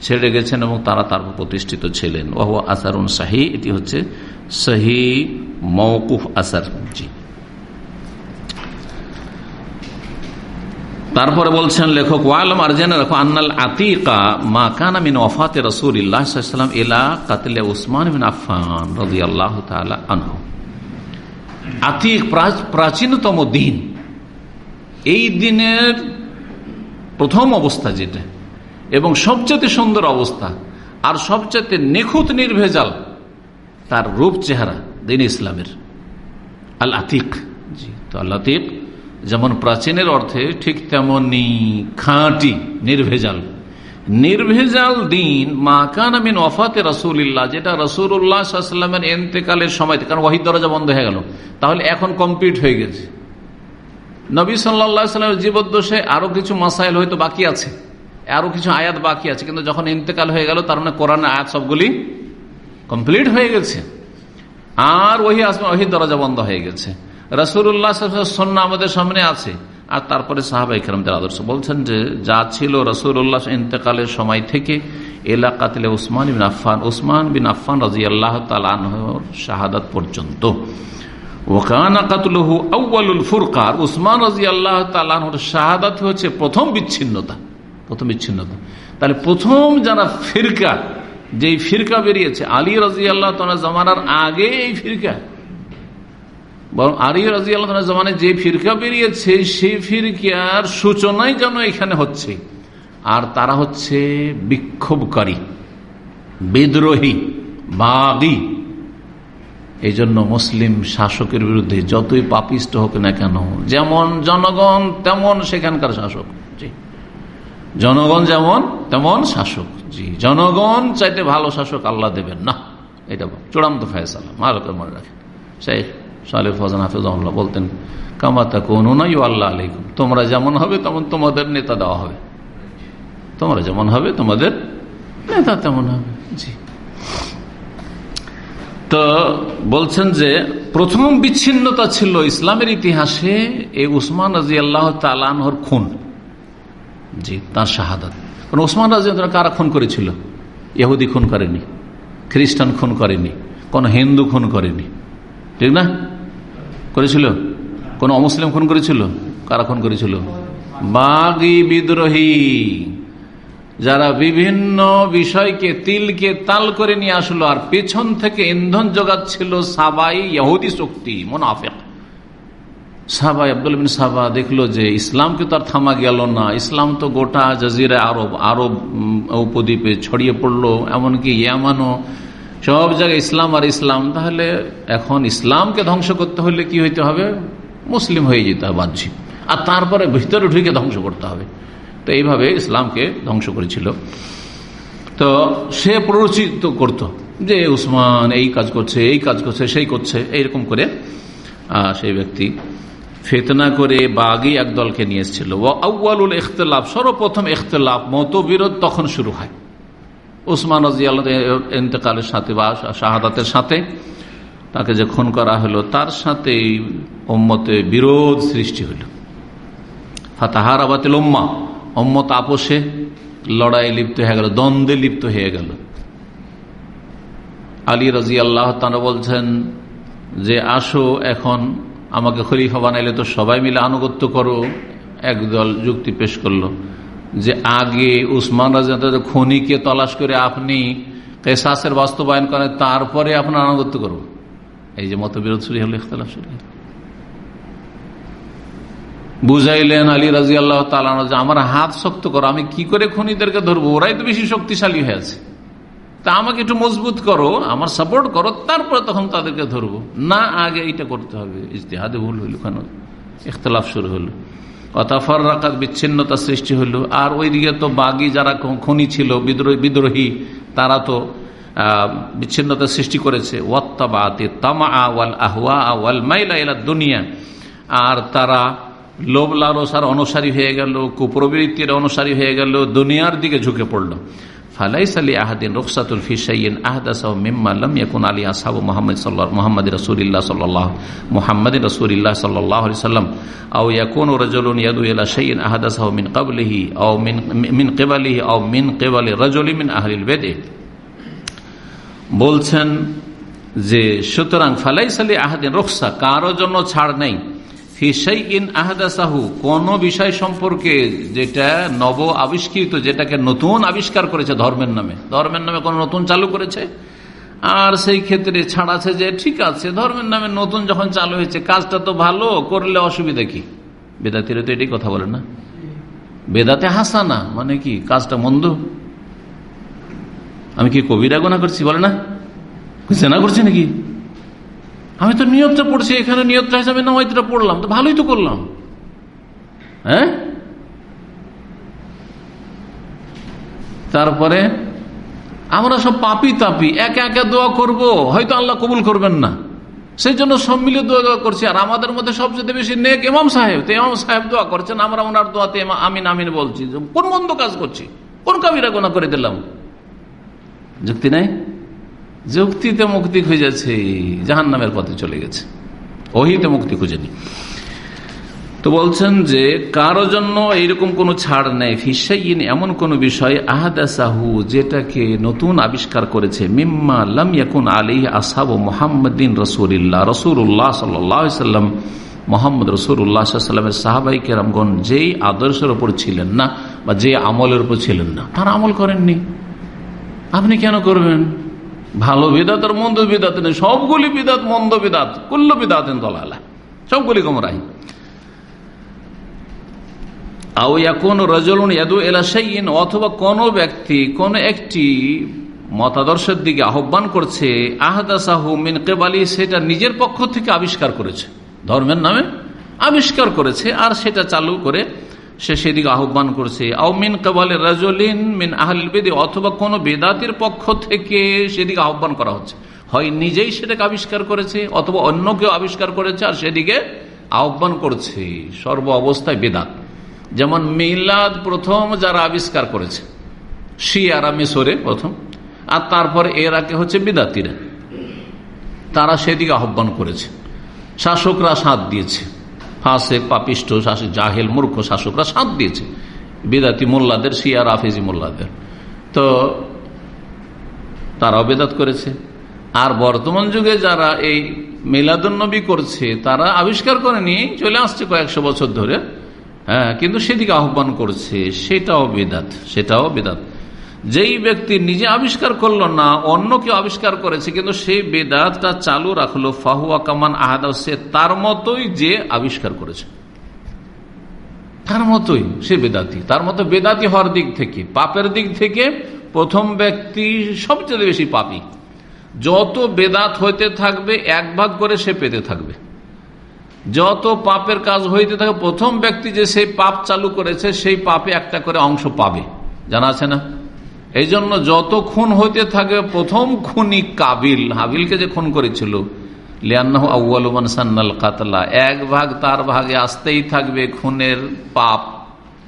ছেড়ে গেছেন এবং তারা তার প্রতিষ্ঠিত ছিলেন। ওহ আসারুন শাহি এটি হচ্ছে সহি মৌকুফ আসার জি। তারপরে বলছেন লেখক আতিকা মা আফান প্রাচীনতম দিন। এই দিনের প্রথম অবস্থা যেটা, এবং সবচেয়ে সুন্দর অবস্থা, আর সবচেয়ে নিখুঁত নির্ভেজাল, তার রূপ চেহারা। দিন ইসলামের। আল আতিক। জি। তো আল আতিক যেমন প্রাচীনের অর্থে ঠিক তেমনি খাঁটি নির্ভেজাল। নির্ভেজাল দিন মা কান আমিন ওফাতে রসুল্লাহ যেটা রসুল্লাহামের এন্তেকালের সময় কারণ ওয়াহিদ দরজা বন্ধ হয়ে গেল। তাহলে এখন কমপ্লিট হয়ে গেছে। নবী সাল্লা সাল্লামের জীবদ্দোষে আরও কিছু মাসাইল হয়তো বাকি আছে। আরও কিছু আয়াত বাকি আছে কিন্তু যখন ইন্তেকাল হয়ে গেল তার মানে কোরআন আয়াত সবগুলি কমপ্লিট হয়ে গেছে। আর ওহি আসমান ওহি দরজা বন্ধ হয়ে গেছে। রসুল্লাহ সন্না আমাদের সামনে আছে। আর তারপরে সাহাবাই কেরামদের আদর্শ বলছেন যে, যা ছিল রসুল্লাহ ইন্তেকালের সময় থেকে এলাকাতিলে উসমান বিন আফান উসমান বিন আফান রাজি আল্লাহ তালহর শাহাদাত পর্যন্ত। ফুরকার আল্লাহ শাহাদাত হচ্ছে প্রথম বিচ্ছিন্নতা। প্রথম বিচ্ছিন্নতা। তাহলে প্রথম যারা ফিরকা যেই ফিরকা বেরিয়েছে, আলী রাজি আল্লাহ জমানার আগে এই ফিরকা। বরং আলী রাজি আল্লাহ জমানায় যে ফিরকা বেরিয়েছে, সেই ফিরকার সূচনাই যেন এখানে হচ্ছে। আর তারা হচ্ছে বিক্ষোভকারী, বিদ্রোহী বাগী এই জন্য মুসলিম শাসকের বিরুদ্ধে যতই পাপিষ্ট হোক না কেন, যেমন জনগণ, তেমন সেখানকার শাসক। জনগণ যেমন, তেমন শাসক। জি, জনগণ চাইতে ভালো শাসক আল্লাহ দেবেন। না, এটা চূড়ান্ত ফয়সালা করে মনে রাখেন। শেখ সালে ফজান হাফিজুল্লাহ বলতেন কামাতা কোন আল্লাহ আলাইকুম। তোমরা যেমন হবে, তেমন তোমাদের নেতা দেওয়া হবে। তোমরা যেমন হবে, তোমাদের নেতা তেমন হবে। জি। তো বলছেন যে, প্রথম বিচ্ছিন্নতা ছিল ইসলামের ইতিহাসে এই উসমান রাজি আল্লাহ তালানহর খুন। জি, তার শাহাদাত। কারণ ওসমান রাজি কারা খুন করেছিল? ইহুদি খুন করেনি, খ্রিস্টান খুন করেনি, কোন হিন্দু খুন করেনি। ঠিক না? করেছিল? কোন অমুসলিম খুন করেছিল? কারা খুন করেছিল? বাগি বিদ্রোহী। যারা বিভিন্ন বিষয়কে তিলকে তাল করে নিয়ে আসলো, আর পেছন থেকে ইন্ধন জোগাচ্ছিল সাবাই ইহুদি শক্তি, মোনাফেক। সাবা আব্দুল বিন সাবা দেখল যে ইসলামকে তো আর থামা গেল না। ইসলাম তো গোটা জাজিরা আরব আরব উপদ্বীপে ছড়িয়ে পড়ল, এমনকি ইয়ামানো সব জায়গায় ইসলাম আর ইসলাম, তাহলে এখন ইসলামকে ধ্বংস করতে হলে কি হইতে হবে? মুসলিম হয়ে যেতে হবে বাহ্যিক। আর তারপরে ভিতরে ঢুকে ধ্বংস করতে হবে। তো এইভাবে ইসলামকে ধ্বংস করেছিল। তো সে প্ররোচিত করত যে উসমান এই কাজ করছে, এই কাজ করছে, সেই করছে, এইরকম করে সেই ব্যক্তি ফেতনা করে বাগি এক দলকে নিয়ে এসেছিল। ও আউ্বালুল ইখতলাফ, সর্বপ্রথম ইখতলাফ, মতবিরোধ তখন শুরু হয়। উসমান রাজিয়াল ইন্তকালের সাথে বা শাহাদাতের সাথে তাকে যে খুন করা হলো, তার সাথে ওম্মতে বিরোধ সৃষ্টি হইল ফাতাহার আবাতিল ওম্মা ওম্মত আপোষে লড়াই লিপ্ত হয়ে গেল, দ্বন্দ্বে লিপ্ত হয়ে গেল। আলী রাজি আল্লাহ তারা বলছেন যে, আসো এখন আমাকে খলিফা বানাইলে তো সবাই মিলে আনুগত্য করো। একদল যুক্তি পেশ করল যে আগে উসমান রাজা খনিকে তলাশ করে আপনি কেসাসের বাস্তবায়ন করেন, তারপরে আপনার আনুগত্য করব। এই যে মতবিরোধ শুরু হলো ইখতলাফ শুরু হলো। বুঝাইলেন আলী রাজি আল্লাহ যে আমার হাত শক্ত করো, আমি কি করে খনিদেরকে ধরবো? ওরাই তো বেশি শক্তিশালী হয়ে আছে। তা আমাকে একটু মজবুত করো, আমার সাপোর্ট করো, তারপরে তখন তাদেরকে ধরবো। না, আগে এইটা করতে হবে। ইজতেহাদে ভুল হইল, কেন? ইখতলাফ শুরু হলো। অতাফার রাখাত বিচ্ছিন্নতা সৃষ্টি হলো। আর ওইদিকে তো বাগি যারা খনি ছিল, বিদ্রোহী বিদ্রোহী, তারা তো বিচ্ছিন্নতা সৃষ্টি করেছে। তামা আওয়াল আহওয়া আওয়াল মাইলা দুনিয়া। আর তারা লোভ লালসার অনুসারী হয়ে গেল, কুপ্রবৃত্তির অনুসারী হয়ে গেল, দুনিয়ার দিকে ঝুঁকে পড়ল। ফালাইস আলী আহাদিন রুকসাতুল ফিসাইন আহদাসাহ মিম্মাল্লাম ইয়াকুন আলী আসাবু মোহাম্মদ সাল্লাহ মোহাম্মদ রসুলিল্লাহ সাল্লাহ মোহাম্মদ রসুলিল্লাহ সাল্লাহ সাল্লাম। আও ইয়াকুন রজলুন ইয়াদু ইলা শাইন আহদাসাহ মিন কাবলিহি আও মিন মিন কেবালিহি আও মিন কেবালি রজলি মিন আহলিল বেদে। বলছেন যে সুতরাং ফালাইস আলী আহাদিন রুকসা কারও জন্য ছাড় নেই। কোন বিষয় সম্পর্কে যেটা নব আবিষ্কৃত, যেটাকে নতুন আবিষ্কার করেছে ধর্মের নামে। ধর্মের নামে কোন নতুন চালু করেছে? আর সেই ক্ষেত্রে ছাড়াছে যে, ঠিক আছে, ধর্মের নামে নতুন যখন চালু হয়েছে, কাজটা তো ভালো, করলে অসুবিধা কি? বেদাতিরা তো এটাই কথা বলে না। বেদাতে হাসা না মানে কি? কাজটা মন্দ? আমি কি কবিরা গোনা করছি বলে না? না করছি নাকি? আমি তো নিয়তটা পড়ছি, এখানে নিয়তটা হিসাবে নামাইতটা পড়লাম, তো ভালোই তো করলাম। হ্যাঁ? তারপরে, আমরা সব পাপি তাপি, একে একে দোয়া করব, হয়তো আল্লাহ কবুল করবেন না। সেই জন্য সব মিলে দোয়া করছি, আর আমাদের মধ্যে সবচেয়ে বেশি নেক ইমাম সাহেব, তো ইমাম সাহেব দোয়া করছেন, আমরা ওনার দোয়াতে আমিন আমিন বলছি কোন মন্দ কাজ করছি, কোন কাবিরা গোনা করে দিলাম। যুক্তি নাই? যুক্তিতে মুক্তি খুঁজেছে জাহান নামের পথে চলে গেছে। ওহিতে মুক্তি খুঁজেনি। তো বলছেন যে, কারও জন্য এইরকম কোন ছাড় নেই। ফিসাইন এমন কোন বিষয়, আহাদাসাহু, যেটাকে নতুন আবিষ্কার করেছে। মিম্মা লাম ইয়াকুন আলী আসাব মোহাম্মদিন রসুল্লাহ রসুল্লাহ সাল্লাম, মোহাম্মদ রসুল্লাহামের সাহাবাই কেরামগণ যেই আদর্শের ওপর ছিলেন না, বা যে আমলের উপর ছিলেন না, তারা আমল করেননি। আপনি কেন করবেন? ভালো বিদাত আর মন্দ বিদাত সবগুলি বিদাত মন্দ বিদাত, কুল্ল বিদাত দলালা। সবগুলি কমরাই অথবা কোন ব্যক্তি, কোন একটি মতাদর্শের দিকে আহ্বান করছে, আহদাসাহু মিন কেবালি, সেটা নিজের পক্ষ থেকে আবিষ্কার করেছে। ধর্মের নামে আবিষ্কার করেছে আর সেটা চালু করে সে সেদিকে আহ্বান করছে আউমিন কবালে রাজলিন মিন আহলিল বেদে অথবা কোন বেদাতির পক্ষ থেকে সেদিকে আহ্বান করা হচ্ছে। হয় নিজেই সেটাকে আবিষ্কার করেছে, অথবা অন্য কেউ আবিষ্কার করেছে আর সেদিকে আহ্বান করছে। সর্ব অবস্থায় বেদাত। যেমন মিলাদ প্রথম যারা আবিষ্কার করেছে, শিয়ারা, মিশরে প্রথম, আর তারপরে এর আগে হচ্ছে বিদাতিরা। তারা সেদিকে আহ্বান করেছে। শাসকরা সাথ দিয়েছে। ফাঁসে পাপিষ্ট শাসক, জাহেল, মূর্খ শাসকরা সাঁত দিয়েছে। বেদাতি মোল্লাদের শিয়ার আফেজি মোল্লাদের। তো তারাও বেদাত করেছে। আর বর্তমান যুগে যারা এই মিলাদুন্নবী করছে, তারা আবিষ্কার করেনি, চলে আসছে কয়েকশো বছর ধরে। হ্যাঁ কিন্তু সেদিকে আহ্বান করছে, সেটাও বেদাত সেটাও বেদাত। যেই ব্যক্তি নিজে আবিষ্কার করল না, অন্য কেউ আবিষ্কার করেছে, কিন্তু সেই বেদাতটা চালু রাখল, ফাহুয়া কামান আহাদা সে তার মতোই যে আবিষ্কার করেছে। তার মতোই সে বেদাতি, তার মতো বেদাতি হওয়ার দিক থেকে, পাপের দিক থেকে প্রথম ব্যক্তি সবচেয়ে বেশি পাপি। যত বেদাত হইতে থাকবে, এক ভাগ করে সে পেতে থাকবে। যত পাপের কাজ হইতে থাকে প্রথম ব্যক্তি যে সেই পাপ চালু করেছে, সেই পাপে একটা করে অংশ পাবে। জানা আছে না? এই জন্য যত খুন হইতে থাকে, প্রথম খুনি কাবিল। হাবিলকে যে খুন করেছিল কাতলা, এক ভাগ তার ভাগে আসতেই থাকবে খুনের পাপ।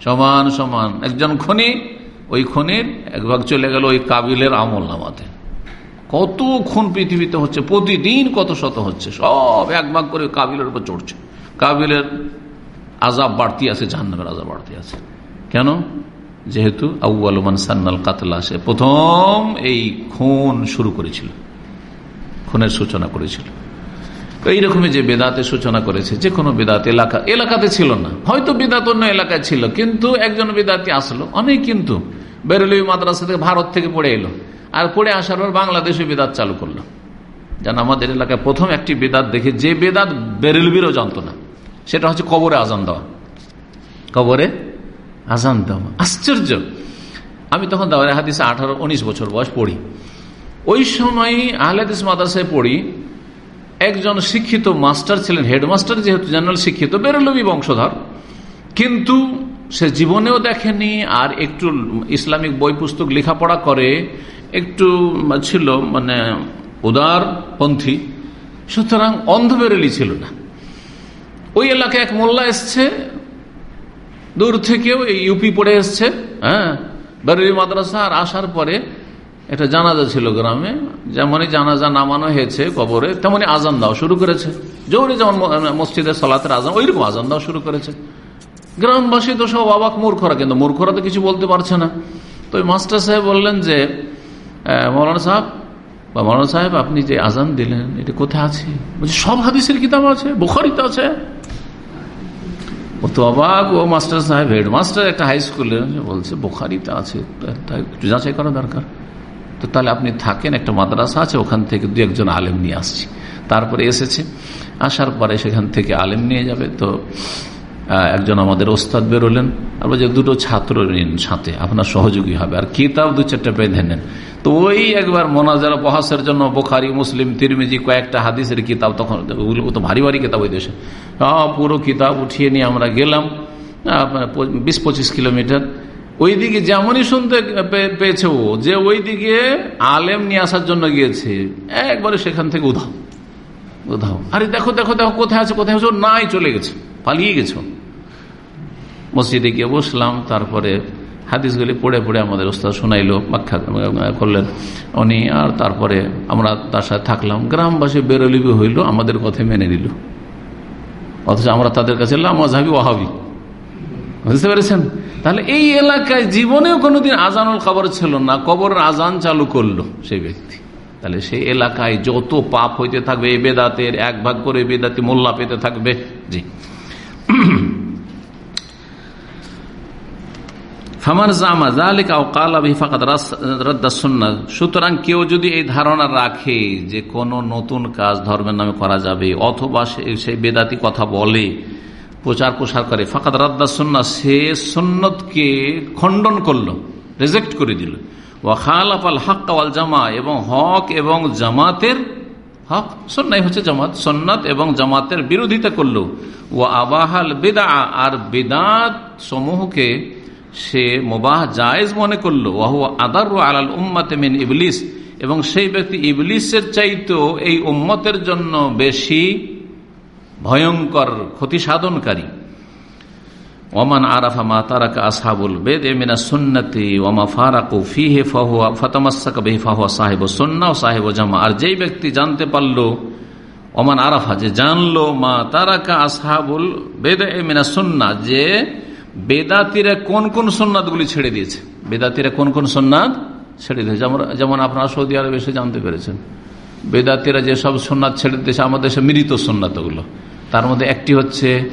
সমান সমান। একজন খনি, ওই খনির এক ভাগ চলে গেল ওই কাবিলের আমল নামাতে। কত খুন পৃথিবীতে হচ্ছে, প্রতিদিন কত শত হচ্ছে, সব এক ভাগ করে কাবিলের উপর চড়ছে। কাবিলের আজাব বাড়তি আছে, জাহান্নামের আজাব বাড়তি আছে। কেন? যেহেতু আউ্বালুমান সান্নাল কাতলা, সে প্রথম এই খুন শুরু করেছিল। খুনের সূচনা করেছিল। এইরকমই যে বেদাতে সূচনা করেছে, যে কোনো বেদাত, এলাকা এলাকাতে ছিল না। হয়তো বেদাত অন্য এলাকায় ছিল, কিন্তু একজন বেদাতি আসলো। অনেক কিন্তু। বেরলি মাদ্রাসা থেকে ভারত থেকে পড়ে এলো। আর পড়ে আসার পর বাংলাদেশে বেদাত চালু করল। যেন আমাদের এলাকায় প্রথম একটি বেদাত দেখে যে বেদাত বেরেলবিরও জানতো না। সেটা হচ্ছে কবরে আজান দেওয়া। কবরে আজান দেওয়া আশ্চর্য। আমি তখন দাওয়ারে হাদিসে আঠারো, উনিশ বছর বয়স পড়ি। ওই সময় আহলাদিস মাদ্রাসায় পড়ি, একজন শিক্ষিত মাস্টার ছিলেন, হেডমাস্টার যেহেতু, জেনারেল শিক্ষিত, বেরলবি বংশধর। কিন্তু সে জীবনেও দেখেনি, আর একটু ইসলামিক বই পুস্তক লেখাপড়া করে, একটু ছিল মানে উদারপন্থী। সুতরাং অন্ধ বেরেলি ছিল না। ওই এলাকায় এক মোল্লা এসছে দূর থেকেও এই ইউপি পড়ে এসছে হ্যাঁ? বেরেলি মাদ্রাসা আর আসার পরে একটা জানাজা ছিল গ্রামে, যেমনই জানাজা নামানো হয়েছে কবরে, তেমনই আজান দেওয়া শুরু করেছে। জোরে যেমন মসজিদের সলাতের আজান, ওইরকম আজান দেওয়া শুরু করেছে। গ্রামবাসী তো সব অবাক মূর্খরা, কিন্তু মূর্খরা তো কিছু বলতে পারছে না। তো মাস্টার সাহেব বললেন যে মৌলানা সাহেব, বা মৌলানা সাহেব, আপনি যে আজান দিলেন, এটা কোথায় আছে? বলছি, সব হাদিসের কিতাব আছে, বুখারিতে আছে। ও তো অবাক, ও মাস্টার সাহেব হেড মাস্টার একটা হাই স্কুলে বলছে বোখারিতে আছে একটু যাচাই করা দরকার। তো তাহলে আপনি থাকেন, একটা মাদ্রাসা আছে, ওখান থেকে দু একজন আলেম নিয়ে আসছি। তারপরে এসেছে, আসার পরে সেখান থেকে আলেম নিয়ে যাবে। তো একজন আমাদের ওস্তাদ বেরোলেন। আর বলছে, দুটো ছাত্র নিন সাথে, আপনার সহযোগী হবে। আর কিতাব দু চারটা বেঁধে নেন। তো ওই একবার মোনাজারা বহাসের জন্য বোখারি, মুসলিম, তিরমিজি কয়েকটা হাদিসের কিতাব তখন ও তো ভারী ভারী কিতাব ওই দেশে। পুরো কিতাব উঠিয়ে নিয়ে আমরা গেলাম বিশ পঁচিশ কিলোমিটার। ওইদিকে যেমনই শুনতে পেয়েছে ও যে ওইদিকে আলেম নিয়ে আসার জন্য গিয়েছে, একবারে সেখান থেকে উধাও। উধাও। আরে দেখো দেখো দেখো, কোথায় আছে কোথায় আছে? নাই, চলে গেছে, পালিয়ে গেছো মসজিদে গিয়ে বসলাম, তারপরে হাদিসগুলি পড়ে পড়ে আমাদের ওস্তাদ শোনাইলো, ব্যাখ্যা করলেন। উনি আর তারপরে আমরা তার সাথে থাকলাম। গ্রামবাসী বেরোলিবি হইল, আমাদের কথা মেনে নিল। অথচ আমরা তাদের কাছে লামাজাবি ওহাবি বুঝতে পেরেছেন? তাহলে এই এলাকায় জীবনেও কোনোদিন আজানুল খবর ছিল না, কবরের আজান চালু করল সেই ব্যক্তি। তাহলে সেই এলাকায় যত পাপ হইতে থাকবে এই বেদাতের এক ভাগ করে বেদাতি মোল্লা পেতে থাকবে। জি। সুতরাং কেউ যদি এই ধারণা রাখে যে কোন নতুন কাজ ধর্মের নামে করা যাবে, অথবা সেই বেদাতি কথা বলে, প্রচার প্রসার করে ফাঁকাত রাদ্দা সন্না সে সন্ন্যতকে খণ্ডন করল, রেজেক্ট করে দিল। ওয়াখালাফ আল হক আল জামা, এবং হক এবং জামাতের হক সন্ন্যাই হচ্ছে জামাত সন্ন্যত এবং জামাতের বিরোধিতা করল। ও আবাহাল বেদা আর বেদাত সমূহকে সে মোবাহ জায়েজ মনে করল, ওয়াহু আদার আলাল উম্মাতে মিন ইবলিস, এবং সেই ব্যক্তি ইবলিসের চাইতেও এই উম্মতের জন্য বেশি ভয়ঙ্কর ক্ষতি সাধনকারী ওমান আরাফা মা তারাকা আসহাবুল বেদ এমিনা সুন্নতি ওমা ফারাকু ফিহে ফাহুয়া, ফতামাসাকা বেহি ফাহুয়া সাহেব সুন্না সাহেব জামা আর যেই ব্যক্তি জানতে পারল ওমান আরাফা যে জানলো, মা তারাকা আসহাবুল বেদ এমিনা সুন্না যে বেদাতিরা কোন কোন গুলি ছেড়ে দিয়েছে? বেদাতিরা কোন কোন সন্ন্যাদ ছেড়ে দিয়েছে? যেমন আপনারা সৌদি আরবে এসে জানতে পেরেছেন। বেদাতিরা যে সব সোননাথ ছেড়ে দিয়েছে, আমাদের দেশে মৃত সোননাথগুলো তার মধ্যে একটি হচ্ছে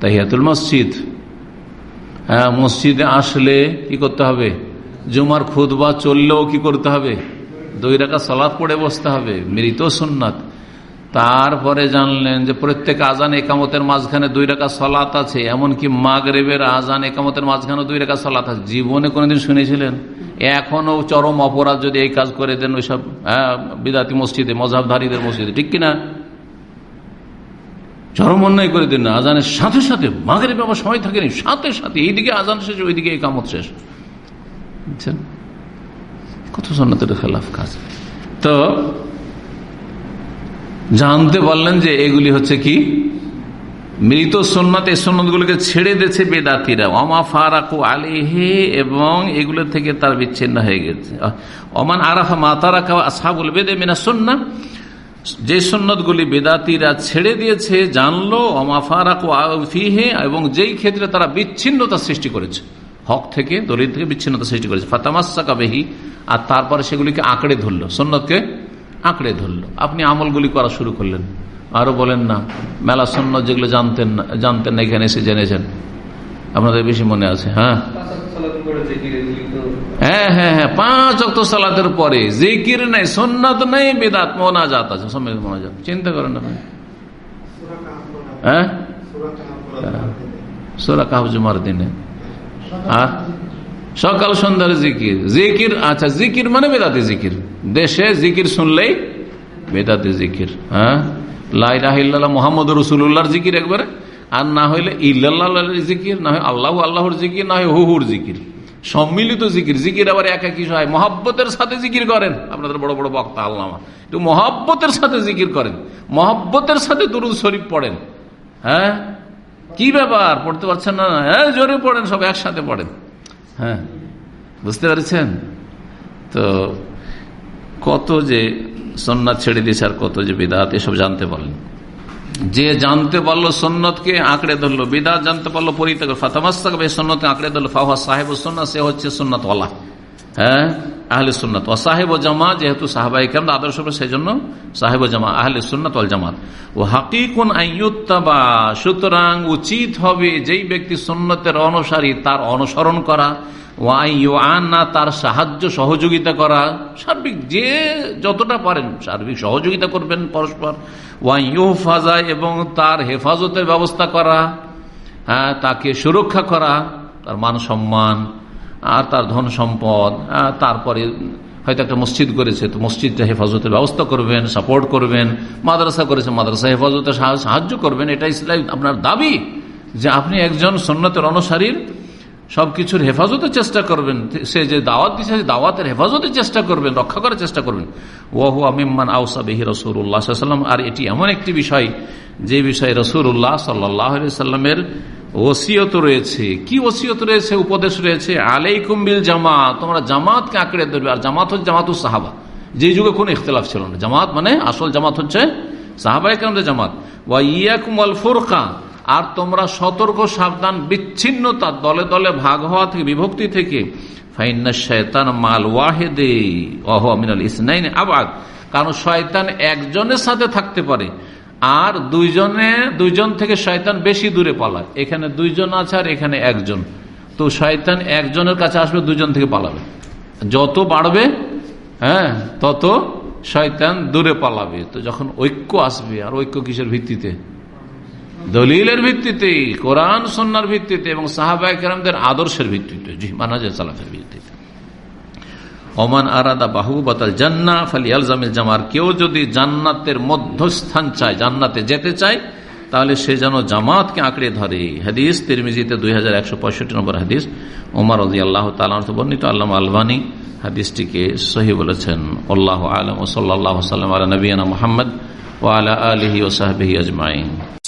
তাহিয়াতুল মসজিদ। হ্যাঁ মসজিদে আসলে কি করতে হবে? জুমার খুদবা চললেও কি করতে হবে? দুই রাখা সলাদ পড়ে বসতে হবে। মৃত সুন্নাত তারপরে জানলেন যে প্রত্যেক আজান একামতের মাঝখানে দুই রেখা সলাত আছে এমনকি মাগরেবের আজান একামতের মাঝখানে দুই রেখা সলাত আছে। জীবনে কোনোদিন শুনেছিলেন? এখনও চরম অপরাধ যদি এই কাজ করে দেন ওইসব হ্যাঁ, বিদাতি মসজিদে মজাবধারীদের মসজিদে ঠিক কিনা? চরম অন্যায় করে দিন না। আজানের সাথে সাথে মাগরে বাবা সময় থাকেনি সাথে সাথে এইদিকে আজান শেষ ওইদিকে এই কামত শেষ। বুঝছেন? কত সন্ন্যতের খেলাফ কাজ। তো জানতে পারলেন যে এগুলি হচ্ছে কি? মৃত সোননাথ, এই গুলোকে ছেড়ে দিয়েছে বেদাতিরা। অমা ফারাকু আলিহে এবং এগুলো থেকে তার বিচ্ছিন্ন হয়ে গেছে। অমান আরাফা মাতারা খাওয়া সাবুল বেদে মিনা সন্না যে সন্ন্যতগুলি বেদাতিরা ছেড়ে দিয়েছে, জানলো, অমা ফারাকু ফিহে এবং যেই ক্ষেত্রে তারা বিচ্ছিন্নতা সৃষ্টি করেছে। হক থেকে দলিত থেকে বিচ্ছিন্নতা সৃষ্টি করেছে। ফাতামাসা কাবেহি আর তারপরে সেগুলিকে আঁকড়ে ধরলো। সন্ন্যতকে আঁকড়ে ধরলো। আপনি আমলগুলি করা শুরু করলেন। আরও বলেন, না, মেলা সন্ন যেগুলো জানতেন না জানতেন না, এখানে এসে জেনেছেন। আপনাদের বেশি মনে আছে হ্যাঁ? হ্যাঁ হ্যাঁ হ্যাঁ পাঁচ অক্ত সালাতের পরে জিকির নাই সন্ন্যত নেই, বেদাত, মোনাজাত আছে। সময় মোনাজাত। চিন্তা করেন না হ্যাঁ? সোরা সকাল সন্ধ্যার জিকির। জিকির আচ্ছা জিকির মানে বেদাতি জিকির। দেশে জিকির শুনলেই বেদাতি জিকির হ্যাঁ? লাইরাহিল্লাহ মোহাম্মদ রসুল্লাহর জিকির একবারে, আর না হইলে ইল্লাহ জিকির, না হয় আল্লাহ আল্লাহর জিকির, না হয় হুহুর জিকির। সম্মিলিত জিকির জিকির আবার এক একই হয় মহাব্বতের সাথে জিকির করেন। আপনাদের বড় বড় বক্তা আল্লামা। একটু মহাব্বতের সাথে জিকির করেন। মহাব্বতের সাথে দুরুদ শরীফ পড়েন। হ্যাঁ? কি ব্যাপার? পড়তে পারছেন না? হ্যাঁ জোরে পড়েন, সব একসাথে পড়েন। হ্যাঁ? বুঝতে পারছেন? তো কত যে সন্ন্যাত ছেড়ে দিয়েছে আর কত যে বিদাত, এসব জানতে পারলেন। যে জানতে পারল সন্ন্যতকে আঁকড়ে ধরলো, বিদাত জানতে পারল পরিত্যাগ ফাতামাস্তাক সন্ন্যতকে আঁকড়ে ধরলো ফাহা সাহেব সন্ন্যত সে হচ্ছে সন্ন্যতওয়ালা। হ্যাঁ? আহলে সুন্নত ও সাহেব জামা, যেহেতু সাহাবাই কেমন আদর্শ সেই জন্য সাহেব জামা, আহলে সুন্নত অল জামাত। ও হাকিকুন আইয়ুত্তাবা, সুতরাং উচিত হবে যেই ব্যক্তি সুন্নতের অনুসারী তার অনুসরণ করা। তার সাহায্য, সহযোগিতা করা সার্বিক, যে যতটা পারেন সার্বিক সহযোগিতা করবেন পরস্পর। ফাজা এবং তার হেফাজতের ব্যবস্থা করা হ্যাঁ তাকে সুরক্ষা করা, তার মান সম্মান, আর তার ধন সম্পদ তারপরে হয়তো একটা মসজিদ করেছে, তো মসজিদটা হেফাজতের ব্যবস্থা করবেন, সাপোর্ট করবেন, মাদ্রাসা করেছে, মাদ্রাসা হেফাজতে সাহায্য করবেন, এটা ইসলাম, আপনার দাবি যে আপনি একজন সন্ন্যতের অনুসারীর সবকিছুর হেফাজতের চেষ্টা করবেন। সে যে দাওয়াত দিচ্ছে দাওয়াতের হেফাজতের চেষ্টা করবেন, রক্ষা করার চেষ্টা করবেন। ওয়াহু আমিমান আউসা বেহি রসুল্লাহাম আর এটি এমন একটি বিষয়, যে বিষয়ে রসুল্লাহ সাল্লাহ সাল্লামের ওসিয়ত রয়েছে। কি ওসিয়ত রয়েছে? উপদেশ রয়েছে, আলাইকুম বিল জামাত। তোমরা জামাতকে আঁকড়ে ধরবে। আর জামাত হচ্ছে জামাতুল সাহাবা। যে যুগে কোনো ইখতলাফ ছিল না। জামাত মানে আসল জামাত হচ্ছে সাহাবাই কেন জামাত। ওয়া ইয়াকুম আল ফুরকা। আর তোমরা সতর্ক, সাবধান বিচ্ছিন্নতা দলে দলে ভাগ হওয়া থেকে, বিভক্তি থেকে। শয়তান মাল অহ আমিনাল ইসনাইন আবাদ। কারণ শয়তান একজনের সাথে থাকতে পারে, আর দুইজনে, দুইজন থেকে শয়তান বেশি দূরে পালায়। এখানে দুইজন আছে আর এখানে একজন। তো শয়তান একজনের কাছে আসবে দুজন থেকে পালাবে। যত বাড়বে হ্যাঁ তত শয়তান দূরে পালাবে। তো যখন ঐক্য আসবে, আর ঐক্য কিসের ভিত্তিতে? দলিলের ভিত্তিতে, কোরআন সন্ন্যার ভিত্তিতে এবং সাহাবাহ কেরামদের আদর্শের ভিত্তিতে, জি মানাজ সালাফের ভিত্তিতে। ওমান আরাদা বাহুবাতাল জান্না ফালি আলজামিল জামার, কেউ যদি জান্নাতের মধ্যস্থান চায়, জান্নাতে যেতে চায়, তাহলে সে যেন জামাতকে আঁকড়ে ধরে। হাদিস, তিরমিজিতে দুই হাজার একশো পঁয়ষট্টি নম্বর হাদিস, ওমর রাজি আল্লাহ তালাম বর্ণিত আল্লাহ আলবানী হাদিসটিকে সহি বলেছেন, আল্লাহ আলম ও সাল্লাহ সাল্লাম আলা নবীনা মোহাম্মদ ও আলা আলহি ও সাহাবি আজমাইন।